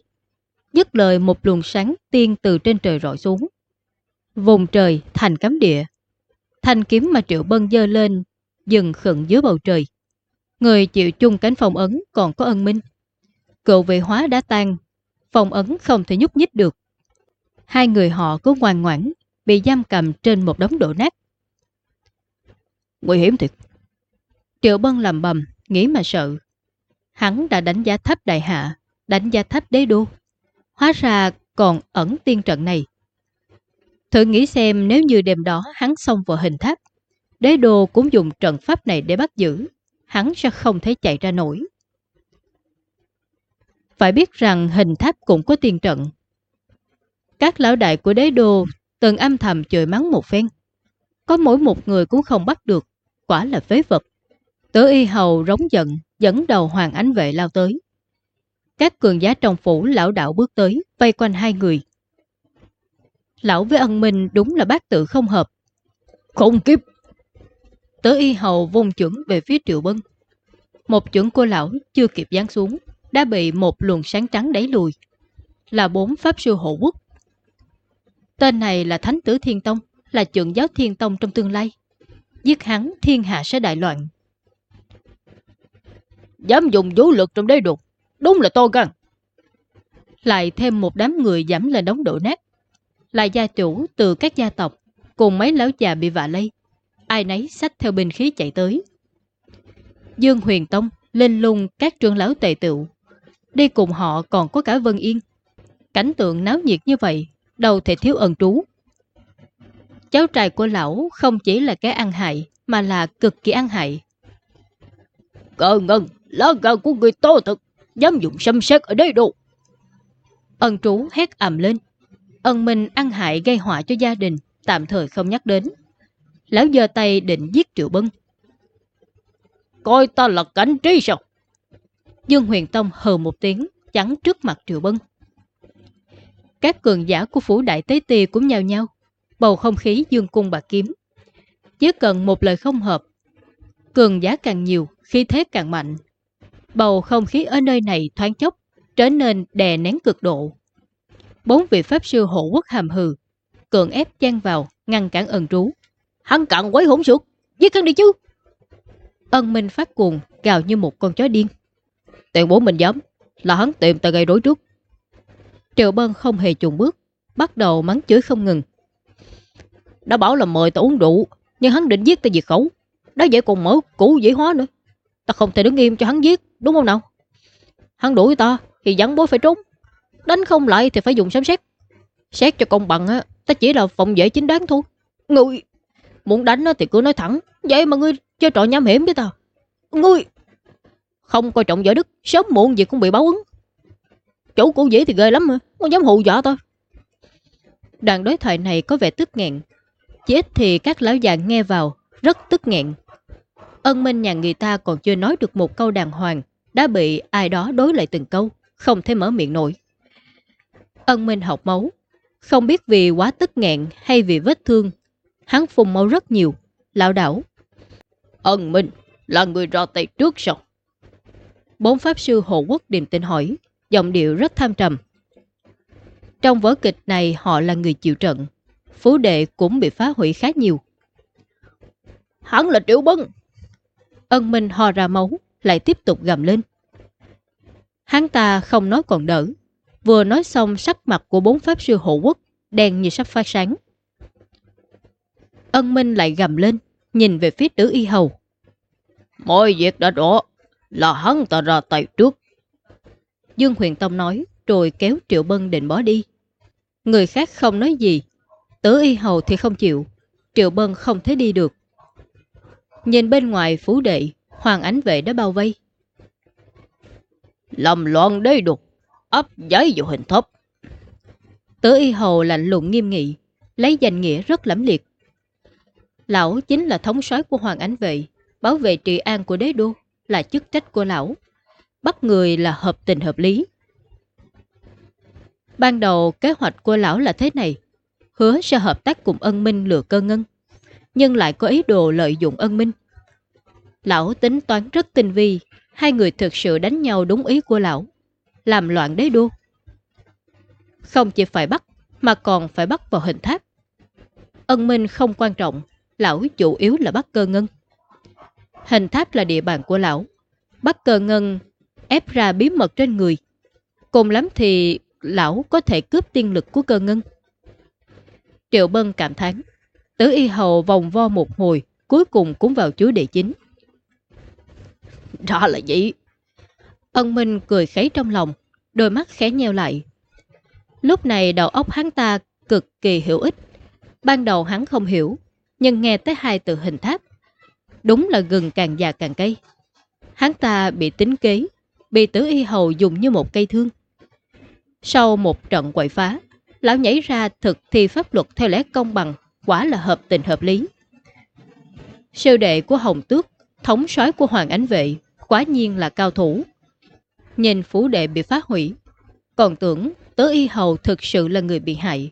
Dứt lời một luồng sáng tiên từ trên trời rọi xuống. Vùng trời thành cấm địa. Thanh kiếm mà Triệu Bân dơ lên, dừng khẩn dưới bầu trời. Người chịu chung cánh phong ấn còn có ân minh. Cựu vị hóa đã tan, phong ấn không thể nhúc nhích được. Hai người họ cứ ngoan ngoãn, bị giam cầm trên một đống đổ nát. Nguy hiểm thiệt. Triệu Bân làm bầm, nghĩ mà sợ. Hắn đã đánh giá thấp đại hạ, đánh giá thấp đế đô. Hóa ra còn ẩn tiên trận này. Thử nghĩ xem nếu như đêm đó hắn xông vào hình tháp, đế đô cũng dùng trận pháp này để bắt giữ, hắn sẽ không thể chạy ra nổi. Phải biết rằng hình tháp cũng có tiền trận. Các lão đại của đế đô từng âm thầm chửi mắng một phen. Có mỗi một người cũng không bắt được, quả là phế vật. Tử y hầu rống giận, dẫn đầu hoàng ánh vệ lao tới. Các cường giá trong phủ lão đạo bước tới, vây quanh hai người. Lão với ân minh đúng là bác tự không hợp. Không kiếp! Tử y hầu vung chuẩn về phía triệu bân. Một chuẩn của lão chưa kịp giáng xuống, đã bị một luồng sáng trắng đẩy lùi. Là bốn pháp sư hộ quốc. Tên này là Thánh tử Thiên Tông, là trưởng giáo Thiên Tông trong tương lai. Giết hắn, thiên hạ sẽ đại loạn. Dám dùng vũ lực trong đế đục, đúng là to gan. Lại thêm một đám người giảm lên đống đổ nát. Là gia chủ từ các gia tộc, cùng mấy lão già bị vạ lây. Ai nấy xách theo binh khí chạy tới. Dương Huyền Tông lên lung các trưởng lão tề tựu. Đi cùng họ còn có cả Vân Yên. Cảnh tượng náo nhiệt như vậy, đâu thể thiếu ẩn trú. Cháu trai của lão không chỉ là cái ăn hại, mà là cực kỳ ăn hại. Cờ ngân, lá gan của người to thật, dám dùng xâm xét ở đây đâu. Ân trú hét ầm lên. Ân minh ăn hại gây họa cho gia đình, tạm thời không nhắc đến. Lão giơ tay định giết Triệu Bân. Coi ta là cảnh trí sao? Dương Huyền Tông hờ một tiếng, chắn trước mặt Triệu Bân. Các cường giả của phủ đại tế ti cũng nhao nhau, bầu không khí dương cung bạc kiếm. Chỉ cần một lời không hợp, cường giả càng nhiều, khí thế càng mạnh. Bầu không khí ở nơi này thoáng chốc, trở nên đè nén cực độ. Bốn vị pháp sư hộ quốc hàm hừ, cường ép chen vào, ngăn cản ẩn trú. Hắn cặn quấy hỗn suốt, giết hắn đi chứ. Ân Minh phát cuồng, gào như một con chó điên. Tiền bố mình dám, là hắn tìm ta gây rối trước. Triệu Bân không hề chuồn bước, bắt đầu mắng chửi không ngừng. Đã bảo là mời ta uống rượu, nhưng hắn định giết ta diệt khẩu. Đã vậy còn mở củ dĩ hóa nữa. Ta không thể đứng im cho hắn giết, đúng không nào? Hắn đuổi ta, thì dẫn bối phải trốn. Đánh không lại thì phải dùng sấm xét. Xét cho công bằng, á, ta chỉ là phòng vệ chính đáng thôi. Người muốn đánh thì cứ nói thẳng. Vậy mà ngươi chơi trò nham hiểm với ta. Ngươi, không coi trọng vợ đức, sớm muộn gì cũng bị báo ứng. Chủ của dĩ thì ghê lắm mà, không dám hù dọa tôi. Đoạn đối thoại này có vẻ tức nghẹn. Chết thì các lão già nghe vào, rất tức nghẹn. Ân minh nhà người ta còn chưa nói được một câu đàng hoàng, đã bị ai đó đối lại từng câu, không thể mở miệng nổi. Ân minh học máu, không biết vì quá tức nghẹn hay vì vết thương. Hắn phùng máu rất nhiều, lão đảo. Ân minh là người ra tay trước sao? Bốn pháp sư hộ quốc điềm tin hỏi, giọng điệu rất tham trầm. Trong vở kịch này họ là người chịu trận, phú đệ cũng bị phá hủy khá nhiều. Hắn là Triệu Bân. Ân Minh ho ra máu, lại tiếp tục gầm lên. Hắn ta không nói còn đỡ, vừa nói xong sắc mặt của bốn pháp sư hộ quốc, đen như sắp phát sáng. Ân Minh lại gầm lên, nhìn về phía tử y hầu. Mọi việc đã rõ, là hắn ta ra tay trước. Dương Huyền Tông nói, rồi kéo Triệu Bân định bỏ đi. Người khác không nói gì, tử y hầu thì không chịu, Triệu Bân không thể đi được. Nhìn bên ngoài phú đệ, hoàng ánh vệ đã bao vây. Làm loạn đế đục, ấp giấy vào hình thấp. Tử y hầu lạnh lùng nghiêm nghị, lấy danh nghĩa rất lẫm liệt. Lão chính là thống soái của hoàng ánh vệ, bảo vệ trị an của đế đô, là chức trách của lão. Bắt người là hợp tình hợp lý. Ban đầu kế hoạch của lão là thế này, hứa sẽ hợp tác cùng ân minh lừa cơ ngân, nhưng lại có ý đồ lợi dụng ân minh. Lão tính toán rất tinh vi, hai người thực sự đánh nhau đúng ý của lão, làm loạn đế đô. Không chỉ phải bắt, mà còn phải bắt vào hình tháp. Ân minh không quan trọng, lão chủ yếu là bắt cơ ngân. Hình tháp là địa bàn của lão. Bắt cơ ngân ép ra bí mật trên người. Cùng lắm thì lão có thể cướp tiên lực của cơ ngân. Triệu Bân cảm thán. Tứ y hầu vòng vo một hồi, cuối cùng cũng vào chúa đệ chính. đó là gì? Ân Minh cười khấy trong lòng, đôi mắt khẽ nheo lại. Lúc này đầu óc hắn ta cực kỳ hữu ích. Ban đầu hắn không hiểu, nhưng nghe tới hai từ hình tháp. Đúng là gừng càng già càng cây. Hắn ta bị tính kế, bị tử y hầu dùng như một cây thương. Sau một trận quậy phá, lão nhảy ra thực thi pháp luật theo lẽ công bằng, quả là hợp tình hợp lý. Sư đệ của Hồng Tước, thống soái của Hoàng Ánh Vệ, quả nhiên là cao thủ. Nhìn phủ đệ bị phá hủy, còn tưởng tứ y hầu thực sự là người bị hại.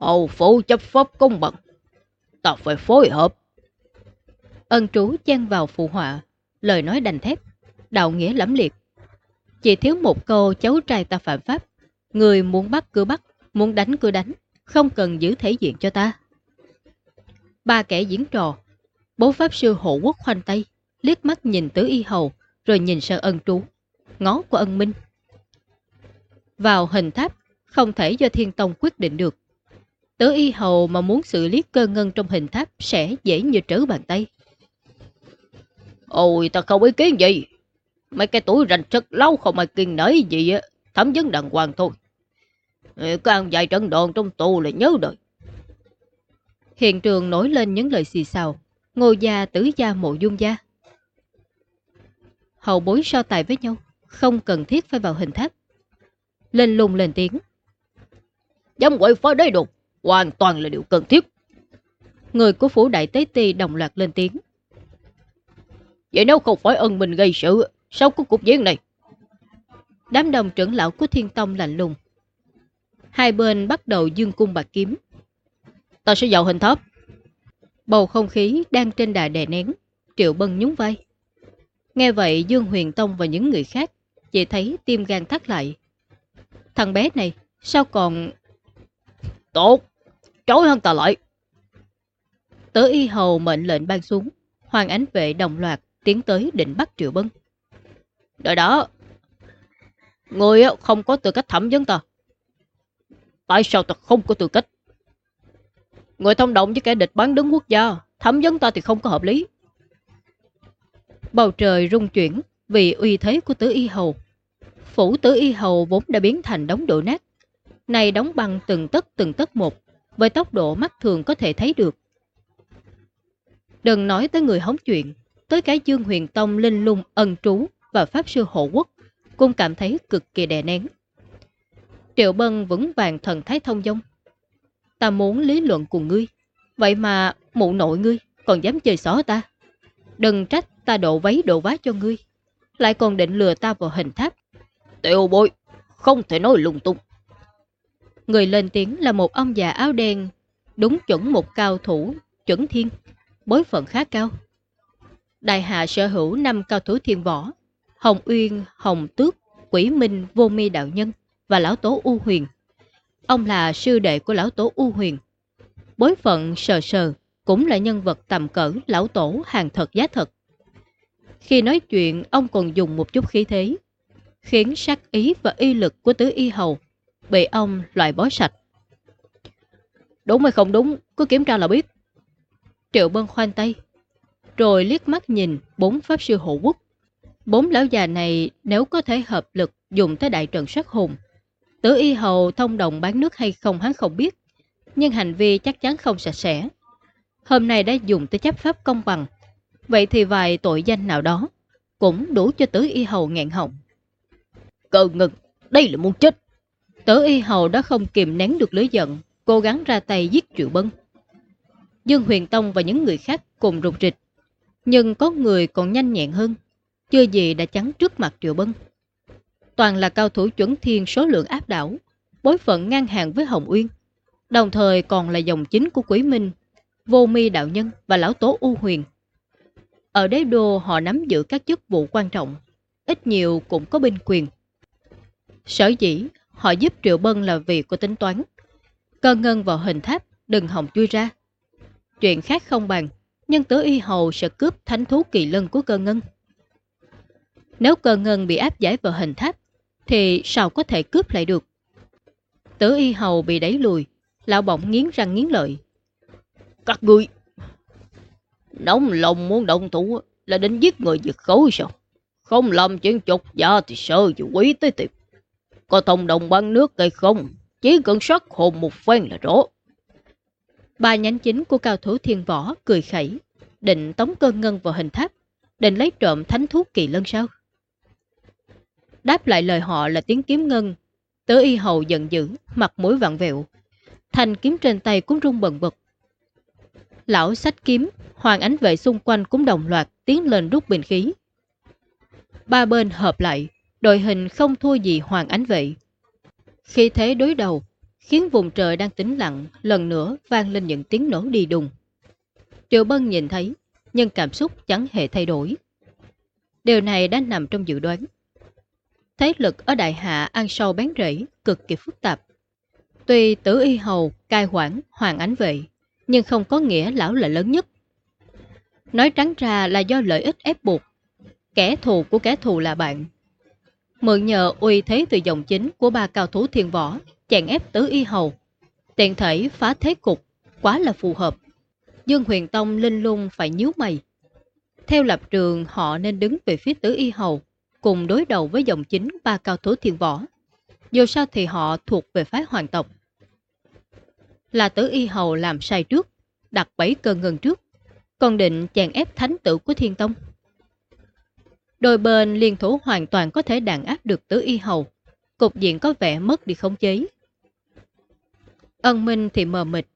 Hầu phụ chấp pháp công bằng, ta phải phối hợp. Ân trú chen vào phụ họa, lời nói đành thép, đạo nghĩa lẫm liệt. Chỉ thiếu một câu cháu trai ta phạm pháp, người muốn bắt cứ bắt, muốn đánh cứ đánh, không cần giữ thể diện cho ta. Ba kẻ diễn trò, bố pháp sư hộ quốc khoanh tay, liếc mắt nhìn tứ y hầu, rồi nhìn sang ân trú, ngó của ân minh. Vào hình tháp, không thể do thiên tông quyết định được. Tứ y hầu mà muốn xử lý cơ ngân trong hình tháp sẽ dễ như trớ bàn tay. Ôi ta không ý kiến gì. Mấy cái tuổi rành rất lâu không ai kiên nới gì á. Thấm vấn đàng hoàng thôi. Có ăn vài trận đòn trong tù là nhớ đời. Hiện trường nổi lên những lời xì xào. Ngô gia tứ gia mộ dung gia. Hậu bối so tài với nhau. Không cần thiết phải vào hình tháp. Lên lùng lên tiếng. Dám quậy phá đế đột. Hoàn toàn là điều cần thiết. Người của phủ đại tế ti đồng loạt lên tiếng. Vậy nếu không phải ân mình gây sự, sao có cục chiến này? Đám đồng trưởng lão của thiên tông lạnh lùng. Hai bên bắt đầu dương cung bạc kiếm. Ta sẽ dạo hình tháp. Bầu không khí đang trên đà đè nén. Triệu Bân nhún vai. Nghe vậy Dương Huyền Tông và những người khác chỉ thấy tim gan thắt lại. Thằng bé này sao còn... Tốt, trói hơn ta lại. Tớ y hầu mệnh lệnh ban xuống. Hoàng ánh vệ đồng loạt tiến tới định bắt Triệu Bân. Đợi đó, người không có tư cách thẩm vấn ta. Tại sao ta không có tư cách? Người thông động với kẻ địch bán đứng quốc gia, thẩm vấn ta thì không có hợp lý. Bầu trời rung chuyển vì uy thế của tứ y hầu. Phủ tứ y hầu vốn đã biến thành đống đổ nát. Này đóng băng từng tấc từng tấc một, với tốc độ mắt thường có thể thấy được. Đừng nói tới người hóng chuyện, tới cái Dương Huyền Tông linh lung ân trú và Pháp Sư Hộ Quốc cũng cảm thấy cực kỳ đè nén. Triệu Bân vững vàng thần thái thông dông. Ta muốn lý luận cùng ngươi, vậy mà mụ nội ngươi còn dám chơi xó ta. Đừng trách ta độ váy độ vá cho ngươi, lại còn định lừa ta vào hình tháp. Tiểu bội, không thể nói lung tung. Người lên tiếng là một ông già áo đen, đúng chuẩn một cao thủ, chuẩn thiên, bối phận khá cao. Đại hạ sở hữu năm cao thủ thiên võ, Hồng Uyên, Hồng Tước, Quỷ Minh, Vô Mi Đạo Nhân và Lão Tố U Huyền. Ông là sư đệ của Lão Tố U Huyền. Bối phận sờ sờ cũng là nhân vật tầm cỡ Lão Tổ hàng thật giá thật. Khi nói chuyện, ông còn dùng một chút khí thế, khiến sắc ý và y lực của tứ y hầu bị ông loại bói sạch. Đúng hay không đúng, cứ kiểm tra là biết. Triệu Bân khoanh tay, rồi liếc mắt nhìn bốn pháp sư hộ quốc. Bốn lão già này nếu có thể hợp lực dùng tới đại trận sát hùng, tử y hầu thông đồng bán nước hay không hắn không biết, nhưng hành vi chắc chắn không sạch sẽ. Hôm nay đã dùng tới chấp pháp công bằng, vậy thì vài tội danh nào đó cũng đủ cho tử y hầu nghẹn họng. Cờ ngực, đây là muốn chết. Tớ y hầu đã không kìm nén được lưới giận, cố gắng ra tay giết Triệu Bân. Dương Huyền Tông và những người khác cùng rụt rịch, nhưng có người còn nhanh nhẹn hơn, chưa gì đã chắn trước mặt Triệu Bân. Toàn là cao thủ chuẩn thiên số lượng áp đảo, bối phận ngang hàng với Hồng Uyên, đồng thời còn là dòng chính của Quý Minh, Vô Mi Đạo Nhân và Lão Tố U Huyền. Ở đế đô họ nắm giữ các chức vụ quan trọng, ít nhiều cũng có binh quyền. Sở dĩ họ giúp Triệu Bân là vì của tính toán. Cơ ngân vào hình tháp, đừng hòng chui ra. Chuyện khác không bằng, nhưng tứ y hầu sẽ cướp thánh thú kỳ lân của cơ ngân. Nếu cơ ngân bị áp giải vào hình tháp, thì sao có thể cướp lại được? Tứ y hầu bị đẩy lùi, lão bỗng nghiến răng nghiến lợi. Các ngươi, nóng lòng muốn động thủ là đến giết người giật khối sao? Không làm chuyện chục dạ thì sợ dù quý tới tiệp có thông đồng băng nước hay không, chỉ cần sát hồn một phen là rõ. Ba nhánh chính của cao thủ thiên võ cười khẩy, định tống cơn ngân vào hình tháp, định lấy trộm thánh thuốc kỳ lân sao? Đáp lại lời họ là tiếng kiếm ngân, tứ y hầu giận dữ, mặt mũi vặn vẹo. Thanh kiếm trên tay cũng rung bần bật. Lão sách kiếm, hoàng ánh vệ xung quanh cũng đồng loạt tiến lên rút bình khí. Ba bên hợp lại, đội hình không thua gì hoàng ánh vệ. Khi thế đối đầu, khiến vùng trời đang tĩnh lặng lần nữa vang lên những tiếng nổ đi đùng. Triệu Bân nhìn thấy, nhưng cảm xúc chẳng hề thay đổi. Điều này đã nằm trong dự đoán. Thế lực ở Đại Hạ ăn sâu bán rễ, cực kỳ phức tạp. Tuy tử y hầu, cai quản, hoàng ánh vệ, nhưng không có nghĩa lão là lớn nhất. Nói trắng ra là do lợi ích ép buộc. Kẻ thù của kẻ thù là bạn. Mượn nhờ uy thế từ dòng chính của ba cao thủ thiên võ, chèn ép tứ y hầu. Tiện thể phá thế cục, quá là phù hợp. Dương Huyền Tông linh lung phải nhíu mày. Theo lập trường họ nên đứng về phía tứ y hầu, cùng đối đầu với dòng chính ba cao thủ thiên võ. Dù sao thì họ thuộc về phái hoàng tộc. Là tứ y hầu làm sai trước, đặt bẫy cơ ngân trước, còn định chèn ép thánh tử của thiên tông. Đôi bên liên thủ hoàn toàn có thể đàn áp được tứ y hầu, cục diện có vẻ mất đi khống chế. Ân Minh thì mờ mịt,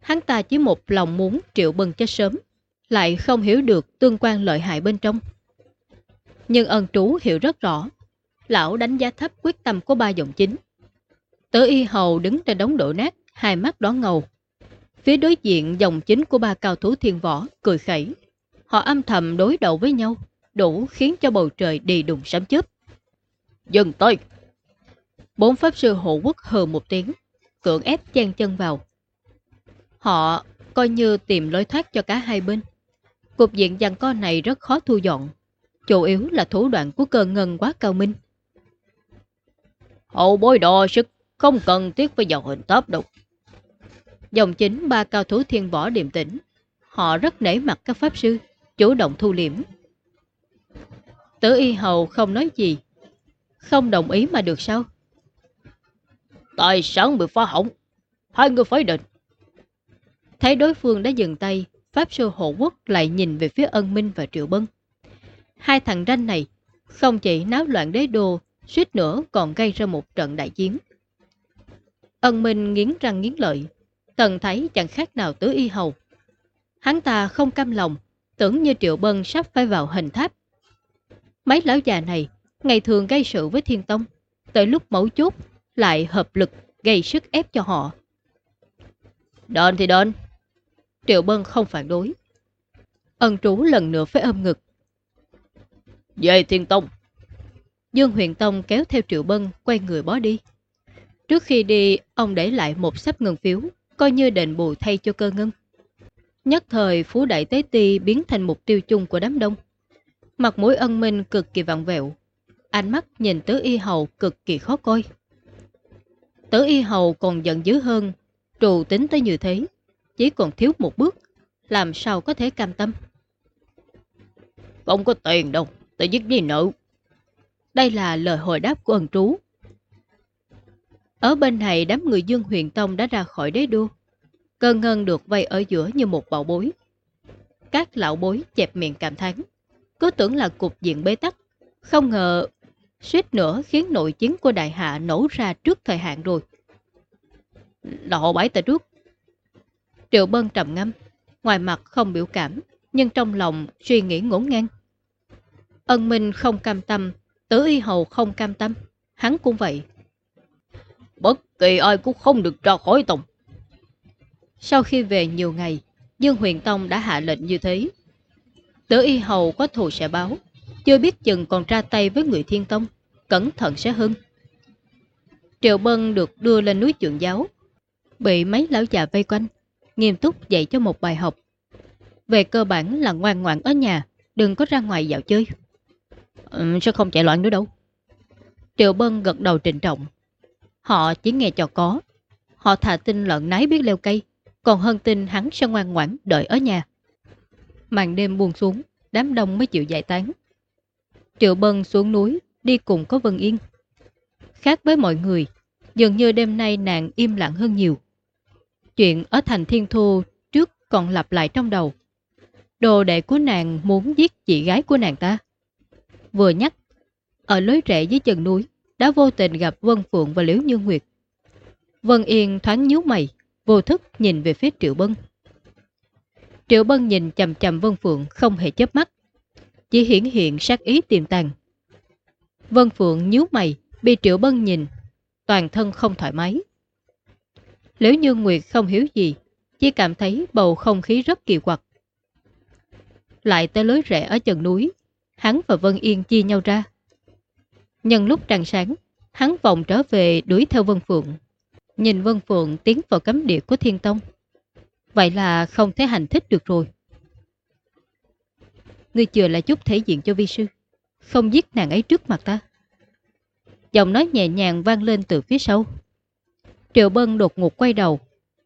hắn ta chỉ một lòng muốn triệu bừng chết sớm, lại không hiểu được tương quan lợi hại bên trong. Nhưng ân trú hiểu rất rõ, lão đánh giá thấp quyết tâm của ba dòng chính. Tứ y hầu đứng trên đống đổ nát, hai mắt đỏ ngầu. Phía đối diện dòng chính của ba cao thủ thiên võ cười khẩy. Họ âm thầm đối đầu với nhau, đủ khiến cho bầu trời đi đùng sấm chớp. Dừng tay! Bốn pháp sư hộ quốc hờ một tiếng, cưỡng ép chen chân vào. Họ coi như tìm lối thoát cho cả hai bên. Cục diện giằng co này rất khó thu dọn. Chủ yếu là thủ đoạn của cơ ngân quá cao minh. Hậu bối đo sức, không cần tiếc với dòng hình tóp đâu. Dòng chính ba cao thủ thiên võ điềm tĩnh. Họ rất nể mặt các pháp sư, chủ động thu liễm. Tử y hầu không nói gì. Không đồng ý mà được sao? Tài sản bị phá hỏng. Hai người phải định. Thấy đối phương đã dừng tay, Pháp sư hộ quốc lại nhìn về phía ân minh và triệu bân. Hai thằng ranh này không chỉ náo loạn đế đô, suýt nữa còn gây ra một trận đại chiến. Ân minh nghiến răng nghiến lợi, tần thấy chẳng khác nào tứ y hầu. Hắn ta không cam lòng, tưởng như triệu bân sắp phải vào hình tháp. Mấy lão già này ngày thường gây sự với thiên tông, tới lúc mẫu chốt lại hợp lực gây sức ép cho họ. Đền thì đền. Triệu Bân không phản đối. Ân trú lần nữa phải ôm ngực. Về thiên tông. Dương Huyền Tông kéo theo Triệu Bân quay người bó đi. Trước khi đi, ông để lại một sắp ngân phiếu, coi như đền bù thay cho cơ ngân. Nhất thời Phú Đại Tế Ti biến thành mục tiêu chung của đám đông. Mặt mũi ân minh cực kỳ vặn vẹo. Ánh mắt nhìn tứ y hầu cực kỳ khó coi. Tứ y hầu còn giận dữ hơn, trù tính tới như thế, chỉ còn thiếu một bước, làm sao có thể cam tâm. Không có tiền đâu, tôi giết gì nợ. Đây là lời hồi đáp của ẩn trú. Ở bên này đám người Dương Huyền Tông đã ra khỏi đế đô. Cơn ngân được vây ở giữa như một bảo bối. Các lão bối chẹp miệng cảm thán. Cứ tưởng là cục diện bế tắc. Không ngờ suýt nữa khiến nội chiến của đại hạ nổ ra trước thời hạn rồi. Họ bái tại trước. Triệu Bân trầm ngâm, ngoài mặt không biểu cảm, nhưng trong lòng suy nghĩ ngổn ngang. Ân Minh không cam tâm, Tử Y Hầu không cam tâm, hắn cũng vậy. Bất kỳ ai cũng không được ra khỏi tông. Sau khi về nhiều ngày, Dương Huyền Tông đã hạ lệnh như thế tớ Y Hầu có thù sẽ báo, chưa biết chừng còn ra tay với người thiên tông, cẩn thận sẽ hơn. Triệu Bân được đưa lên núi trường giáo, bị mấy lão già vây quanh, nghiêm túc dạy cho một bài học. Về cơ bản là ngoan ngoãn ở nhà, đừng có ra ngoài dạo chơi. Ừ, sẽ không chạy loạn nữa đâu? Triệu Bân gật đầu trịnh trọng. Họ chỉ nghe cho có. Họ thà tin lợn nái biết leo cây, còn hơn tin hắn sẽ ngoan ngoãn đợi ở nhà. Màn đêm buông xuống, đám đông mới chịu giải tán. Triệu Bân xuống núi, đi cùng có Vân Yên. Khác với mọi người, dường như đêm nay nàng im lặng hơn nhiều. Chuyện ở thành Thiên Thu trước còn lặp lại trong đầu. Đồ đệ của nàng muốn giết chị gái của nàng ta. Vừa nhắc, ở lối rẽ dưới chân núi, đã vô tình gặp Vân Phượng và Liễu Như Nguyệt. Vân Yên thoáng nhíu mày, vô thức nhìn về phía Triệu Bân. Triệu Bân nhìn chầm chầm Vân Phượng không hề chớp mắt, chỉ hiển hiện sát ý tiềm tàng. Vân Phượng nhíu mày, bị Triệu Bân nhìn, toàn thân không thoải mái. Liễu Như Nguyệt không hiểu gì, chỉ cảm thấy bầu không khí rất kỳ quặc. Lại tới lối rẽ ở chân núi, hắn và Vân Yên chia nhau ra. Nhân lúc trăng sáng, hắn vòng trở về đuổi theo Vân Phượng. Nhìn Vân Phượng tiến vào cấm địa của Thiên Tông. Vậy là không thể hành thích được rồi. Ngươi chưa là chút thể diện cho vi sư. Không giết nàng ấy trước mặt ta. Giọng nói nhẹ nhàng vang lên từ phía sau. Triệu Bân đột ngột quay đầu.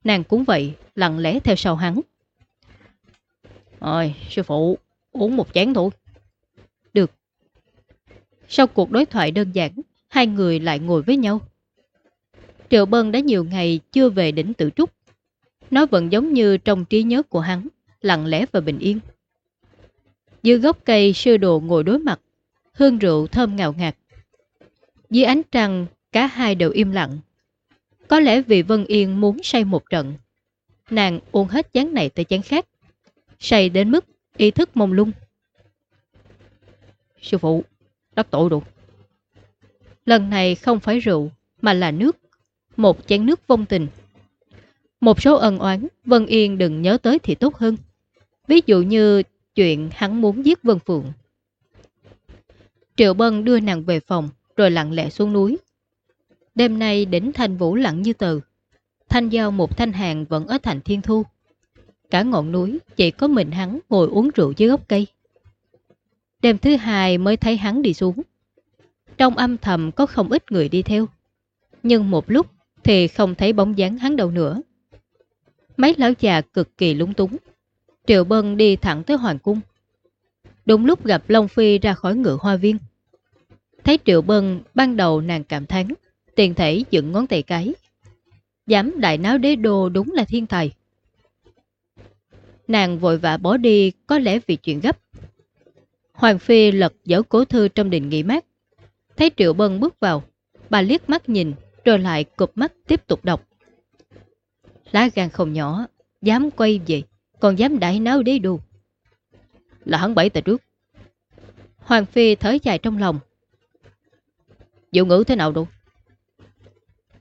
Nàng cũng vậy, lặng lẽ theo sau hắn. Rồi, sư phụ, uống một chén thôi. Được. Sau cuộc đối thoại đơn giản, hai người lại ngồi với nhau. Triệu Bân đã nhiều ngày chưa về đỉnh tự trúc. Nó vẫn giống như trong trí nhớ của hắn, lặng lẽ và bình yên. Dưới gốc cây sư đồ ngồi đối mặt, hương rượu thơm ngào ngạt. Dưới ánh trăng, cả hai đều im lặng. Có lẽ vì Vân Yên muốn say một trận. Nàng uống hết chén này tới chén khác. Say đến mức ý thức mông lung. Sư phụ, đắc tội rồi. Lần này không phải rượu, mà là nước. Một chén nước vong tình. Một số ân oán, Vân Yên đừng nhớ tới thì tốt hơn. Ví dụ như chuyện hắn muốn giết Vân Phượng. Triệu Bân đưa nàng về phòng, rồi lặng lẽ xuống núi. Đêm nay đỉnh thanh vũ lặng như tờ. Thanh giao một thanh hàng vẫn ở thành thiên thu. Cả ngọn núi chỉ có mình hắn ngồi uống rượu dưới gốc cây. Đêm thứ hai mới thấy hắn đi xuống. Trong âm thầm có không ít người đi theo. Nhưng một lúc thì không thấy bóng dáng hắn đâu nữa. Mấy lão già cực kỳ lúng túng. Triệu Bân đi thẳng tới Hoàng Cung. Đúng lúc gặp Long Phi ra khỏi ngựa hoa viên. Thấy Triệu Bân ban đầu nàng cảm thán, tiền thể dựng ngón tay cái. Dám đại náo đế đô đúng là thiên tài. Nàng vội vã bỏ đi có lẽ vì chuyện gấp. Hoàng Phi lật dở cố thư trong đình nghỉ mát. Thấy Triệu Bân bước vào, bà liếc mắt nhìn rồi lại cụp mắt tiếp tục đọc. Lá gan không nhỏ, dám quay về, còn dám đại náo đế đô. Là hắn bảy tại trước. Hoàng Phi thở dài trong lòng. Diệu ngữ thế nào đâu?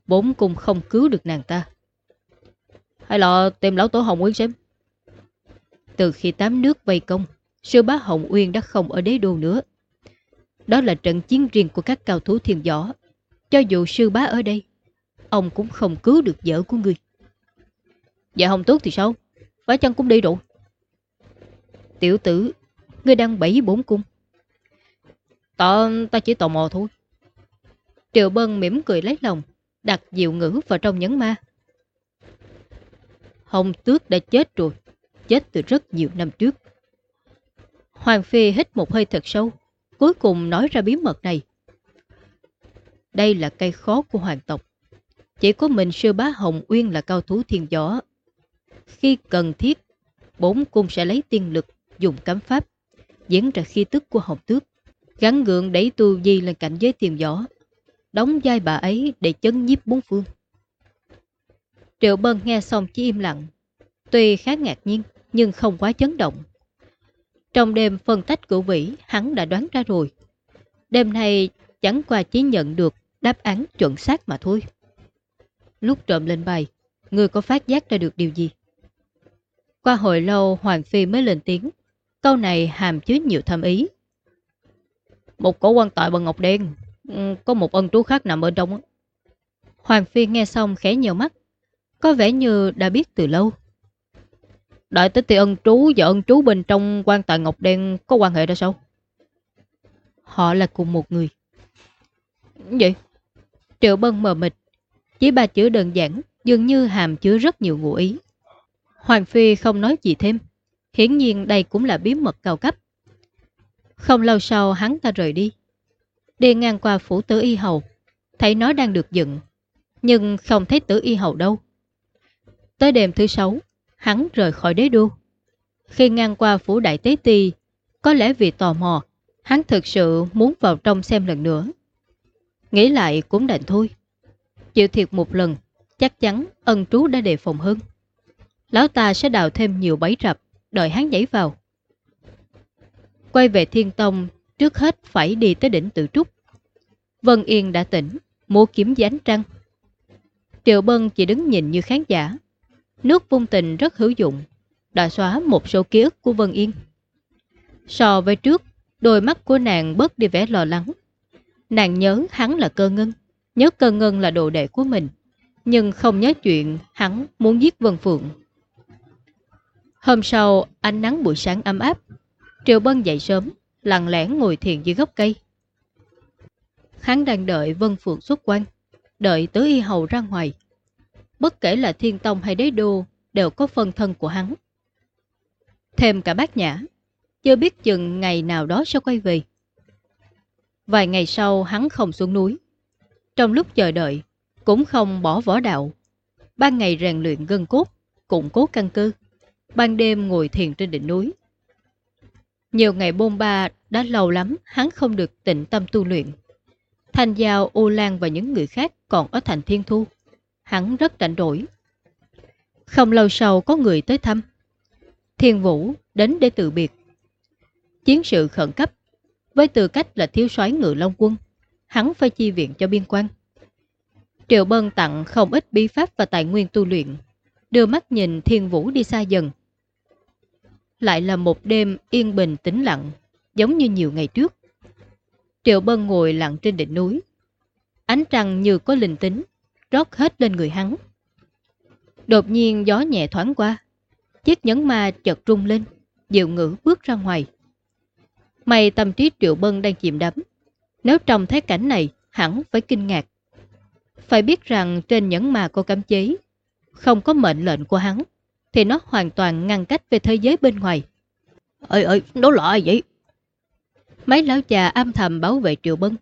Bốn cung không cứu được nàng ta. Hay là tìm lão tổ Hồng Uyên xem? Từ khi tám nước vây công, sư bá Hồng Uyên đã không ở đế đô nữa. Đó là trận chiến riêng của các cao thủ thiền võ. Cho dù sư bá ở đây, ông cũng không cứu được vợ của người. Dạ Hồng Tước thì sao? Phải chân cũng đi rồi? Tiểu tử, ngươi đang bẫy bốn cung. Ta, ta chỉ tò mò thôi. Triệu Bân mỉm cười lấy lòng, đặt diệu ngữ vào trong nhấn ma. Hồng Tước đã chết rồi, chết từ rất nhiều năm trước. Hoàng Phi hít một hơi thật sâu, cuối cùng nói ra bí mật này. Đây là cây khó của hoàng tộc. Chỉ có mình sư bá Hồng Uyên là cao thú thiên võ. Khi cần thiết, bốn cung sẽ lấy tiên lực, dùng cấm pháp, diễn ra khi tức của Hồng Tước, gắn gượng đẩy tu di lên cảnh giới tiền võ, đóng vai bà ấy để chấn nhiếp bốn phương. Triệu Bân nghe xong chỉ im lặng, tuy khá ngạc nhiên nhưng không quá chấn động. Trong đêm phân tách cửu vĩ, hắn đã đoán ra rồi. Đêm nay chẳng qua chỉ nhận được đáp án chuẩn xác mà thôi. Lúc trộm lên bài, người có phát giác ra được điều gì? Qua hồi lâu Hoàng Phi mới lên tiếng. Câu này hàm chứa nhiều thâm ý. Một cổ quan tài bằng ngọc đen, ừ, có một ân trú khác nằm bên trong. Hoàng Phi nghe xong khẽ nhiều mắt, có vẻ như đã biết từ lâu. Đại tích thì ân trú và ân trú bên trong quan tài Ngọc Đen có quan hệ ra sao? Họ là cùng một người. Vậy? Triệu Bân mờ mịt, chỉ ba chữ đơn giản, dường như hàm chứa rất nhiều ngụ ý. Hoàng Phi không nói gì thêm, hiển nhiên đây cũng là bí mật cao cấp. Không lâu sau hắn ta rời đi. Đi ngang qua phủ tử y hầu, thấy nó đang được dựng, nhưng không thấy tử y hầu đâu. Tới đêm thứ sáu, hắn rời khỏi đế đô. Khi ngang qua phủ đại tế ti, có lẽ vì tò mò, hắn thực sự muốn vào trong xem lần nữa. Nghĩ lại cũng đành thôi. Chịu thiệt một lần, chắc chắn ân trú đã đề phòng hơn. Lão ta sẽ đào thêm nhiều bẫy rập, đợi hắn nhảy vào. Quay về thiên tông, trước hết phải đi tới đỉnh tự trúc. Vân Yên đã tỉnh, mua kiếm dán trăng. Triệu Bân chỉ đứng nhìn như khán giả. Nước vung tình rất hữu dụng, đã xóa một số ký ức của Vân Yên. So với trước, đôi mắt của nàng bớt đi vẻ lo lắng. Nàng nhớ hắn là cơ ngân, nhớ cơ ngân là đồ đệ của mình, nhưng không nhớ chuyện hắn muốn giết Vân Phượng. Hôm sau, ánh nắng buổi sáng ấm áp, Triệu Bân dậy sớm, lặng lẽ ngồi thiền dưới gốc cây. Hắn đang đợi Vân Phượng xuất quan, đợi tứ y hầu ra ngoài. Bất kể là thiên tông hay đế đô, đều có phân thân của hắn. Thêm cả bác nhã, chưa biết chừng ngày nào đó sẽ quay về. Vài ngày sau hắn không xuống núi. Trong lúc chờ đợi, cũng không bỏ võ đạo. Ban ngày rèn luyện gân cốt, củng cố căn cơ. Ban đêm ngồi thiền trên đỉnh núi. Nhiều ngày bôn ba đã lâu lắm hắn không được tịnh tâm tu luyện. Thanh Giao, U Lan và những người khác còn ở thành Thiên Thu. Hắn rất rảnh rỗi. Không lâu sau có người tới thăm. Thiên Vũ đến để từ biệt. Chiến sự khẩn cấp. Với tư cách là thiếu soái ngự Long quân, hắn phải chi viện cho biên quan. Triệu Bân tặng không ít bí pháp và tài nguyên tu luyện, đưa mắt nhìn Thiên Vũ đi xa dần. Lại là một đêm yên bình tĩnh lặng, giống như nhiều ngày trước. Triệu Bân ngồi lặng trên đỉnh núi. Ánh trăng như có linh tính, rót hết lên người hắn. Đột nhiên gió nhẹ thoáng qua, chiếc nhấn ma chợt rung lên, diệu ngữ bước ra ngoài. May tâm trí Triệu Bân đang chìm đắm. Nếu trông thấy cảnh này, hẳn phải kinh ngạc. Phải biết rằng trên nhẫn ma có cấm chế, không có mệnh lệnh của hắn, thì nó hoàn toàn ngăn cách về thế giới bên ngoài. Ơi ơi, đó là ai vậy? Mấy lão già âm thầm bảo vệ Triệu Bân,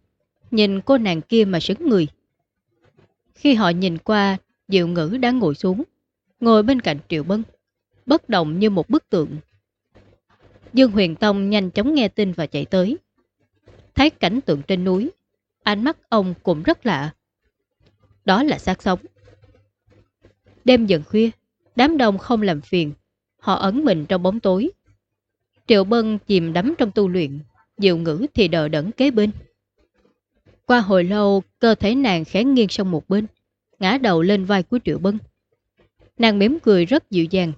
nhìn cô nàng kia mà sững người. Khi họ nhìn qua, Diệu Ngữ đang ngồi xuống, ngồi bên cạnh Triệu Bân, bất động như một bức tượng. Dương Huyền Tông nhanh chóng nghe tin và chạy tới. Thấy cảnh tượng trên núi, ánh mắt ông cũng rất lạ. Đó là xác sống. Đêm dần khuya, đám đông không làm phiền, họ ấn mình trong bóng tối. Triệu Bân chìm đắm trong tu luyện, Diệu Ngữ thì đờ đẫn kế bên. Qua hồi lâu, cơ thể nàng khẽ nghiêng sang một bên, ngã đầu lên vai của Triệu Bân. Nàng mỉm cười rất dịu dàng.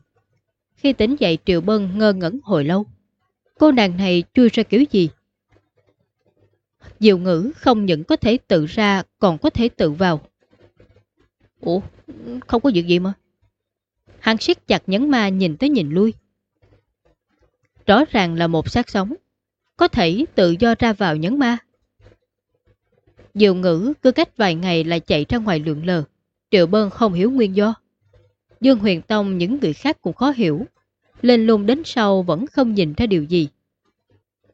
Khi tỉnh dậy Triệu Bân ngơ ngẩn hồi lâu. Cô nàng này chui ra kiểu gì? Diệu ngữ không những có thể tự ra còn có thể tự vào. Ủa, không có việc gì mà. Hắn siết chặt nhấn ma nhìn tới nhìn lui. Rõ ràng là một xác sống, có thể tự do ra vào nhấn ma. Diệu ngữ cứ cách vài ngày lại chạy ra ngoài lượng lờ. Triệu Bân không hiểu nguyên do. Dương Huyền Tông những người khác cũng khó hiểu. Lên lùng đến sau vẫn không nhìn ra điều gì.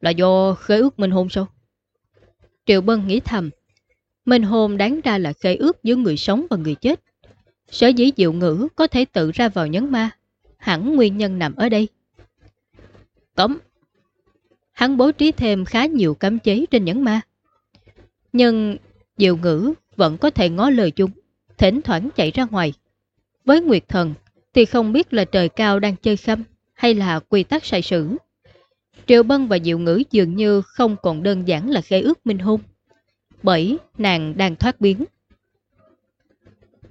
Là do khế ước minh hôn sao? Triệu Bân nghĩ thầm. Minh hôn đáng ra là khế ước giữa người sống và người chết. Sở dĩ diệu ngữ có thể tự ra vào nhấn ma. Hẳn nguyên nhân nằm ở đây. Cấm. Hắn bố trí thêm khá nhiều cấm chế trên nhấn ma. Nhưng diệu ngữ vẫn có thể ngó lời chúng, thỉnh thoảng chạy ra ngoài. Với Nguyệt Thần thì không biết là trời cao đang chơi khăm hay là quy tắc sai sử. Triệu Bân và Diệu Ngữ dường như không còn đơn giản là khế ước minh hôn. Bởi nàng đang thoát biến.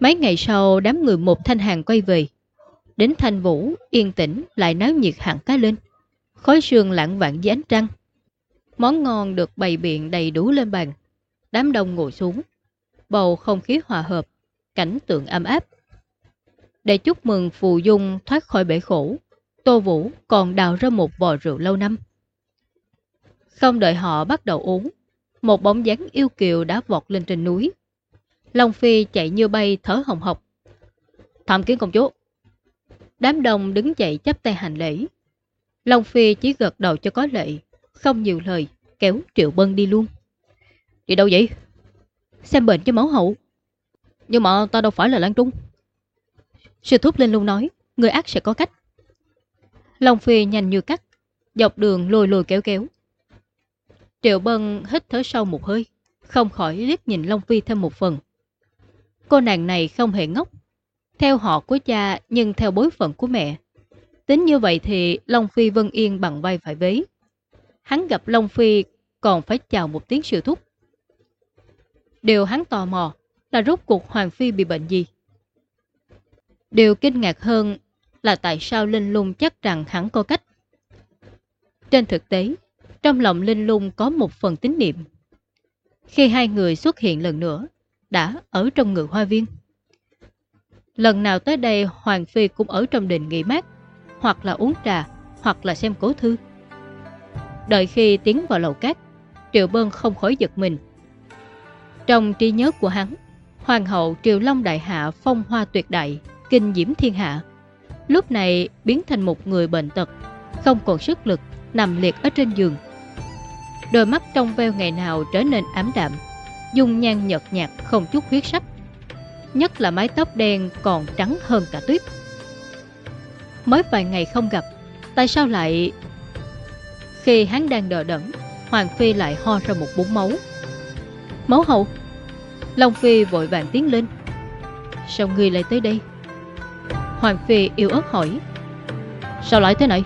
Mấy ngày sau đám người một thanh hàng quay về. Đến thanh vũ, yên tĩnh lại náo nhiệt hẳn cá lên. Khói sương lãng vạn dưới ánh trăng. Món ngon được bày biện đầy đủ lên bàn. Đám đông ngồi xuống. Bầu không khí hòa hợp, cảnh tượng ấm áp. Để chúc mừng Phù Dung thoát khỏi bể khổ, Tô Vũ còn đào ra một vò rượu lâu năm. Không đợi họ bắt đầu uống, một bóng dáng yêu kiều đã vọt lên trên núi. Long Phi chạy như bay thở hồng hộc. Thảm kiến công chúa. Đám đông đứng dậy chắp tay hành lễ. Long Phi chỉ gật đầu cho có lệ, không nhiều lời, kéo Triệu Bân đi luôn. Đi đâu vậy? Xem bệnh cho máu hậu. Nhưng mà ta đâu phải là Lan Trung. Sư thúc lên luôn nói, người ác sẽ có cách. Long Phi nhanh như cắt, dọc đường lùi lùi kéo kéo. Triệu Bân hít thở sâu một hơi, không khỏi liếc nhìn Long Phi thêm một phần. Cô nàng này không hề ngốc, theo họ của cha nhưng theo bối phận của mẹ. Tính như vậy thì Long Phi Vân Yên bằng vai phải vế. Hắn gặp Long Phi còn phải chào một tiếng sự thúc. Điều hắn tò mò là rốt cuộc Hoàng Phi bị bệnh gì. Điều kinh ngạc hơn là tại sao Linh Lung chắc rằng hắn có cách. Trên thực tế, trong lòng Linh Lung có một phần tín niệm. Khi hai người xuất hiện lần nữa, đã ở trong ngự hoa viên. Lần nào tới đây Hoàng Phi cũng ở trong đình nghỉ mát, hoặc là uống trà, hoặc là xem cố thư. Đợi khi tiến vào lầu cát, Triệu Bân không khỏi giật mình. Trong trí nhớ của hắn, Hoàng hậu Triều Long Đại Hạ phong hoa tuyệt đại, kinh diễm thiên hạ. Lúc này biến thành một người bệnh tật, không còn sức lực, nằm liệt ở trên giường. Đôi mắt trong veo ngày nào trở nên ám đạm, dung nhan nhợt nhạt không chút huyết sắc. Nhất là mái tóc đen còn trắng hơn cả tuyết. Mới vài ngày không gặp, tại sao lại... Khi hắn đang đờ đẫn, Hoàng Phi lại ho ra một búng máu. Máu hậu! Long Phi vội vàng tiến lên. Sao ngươi lại tới đây? Hoàng Phi yêu ớt hỏi. Sao lại thế này?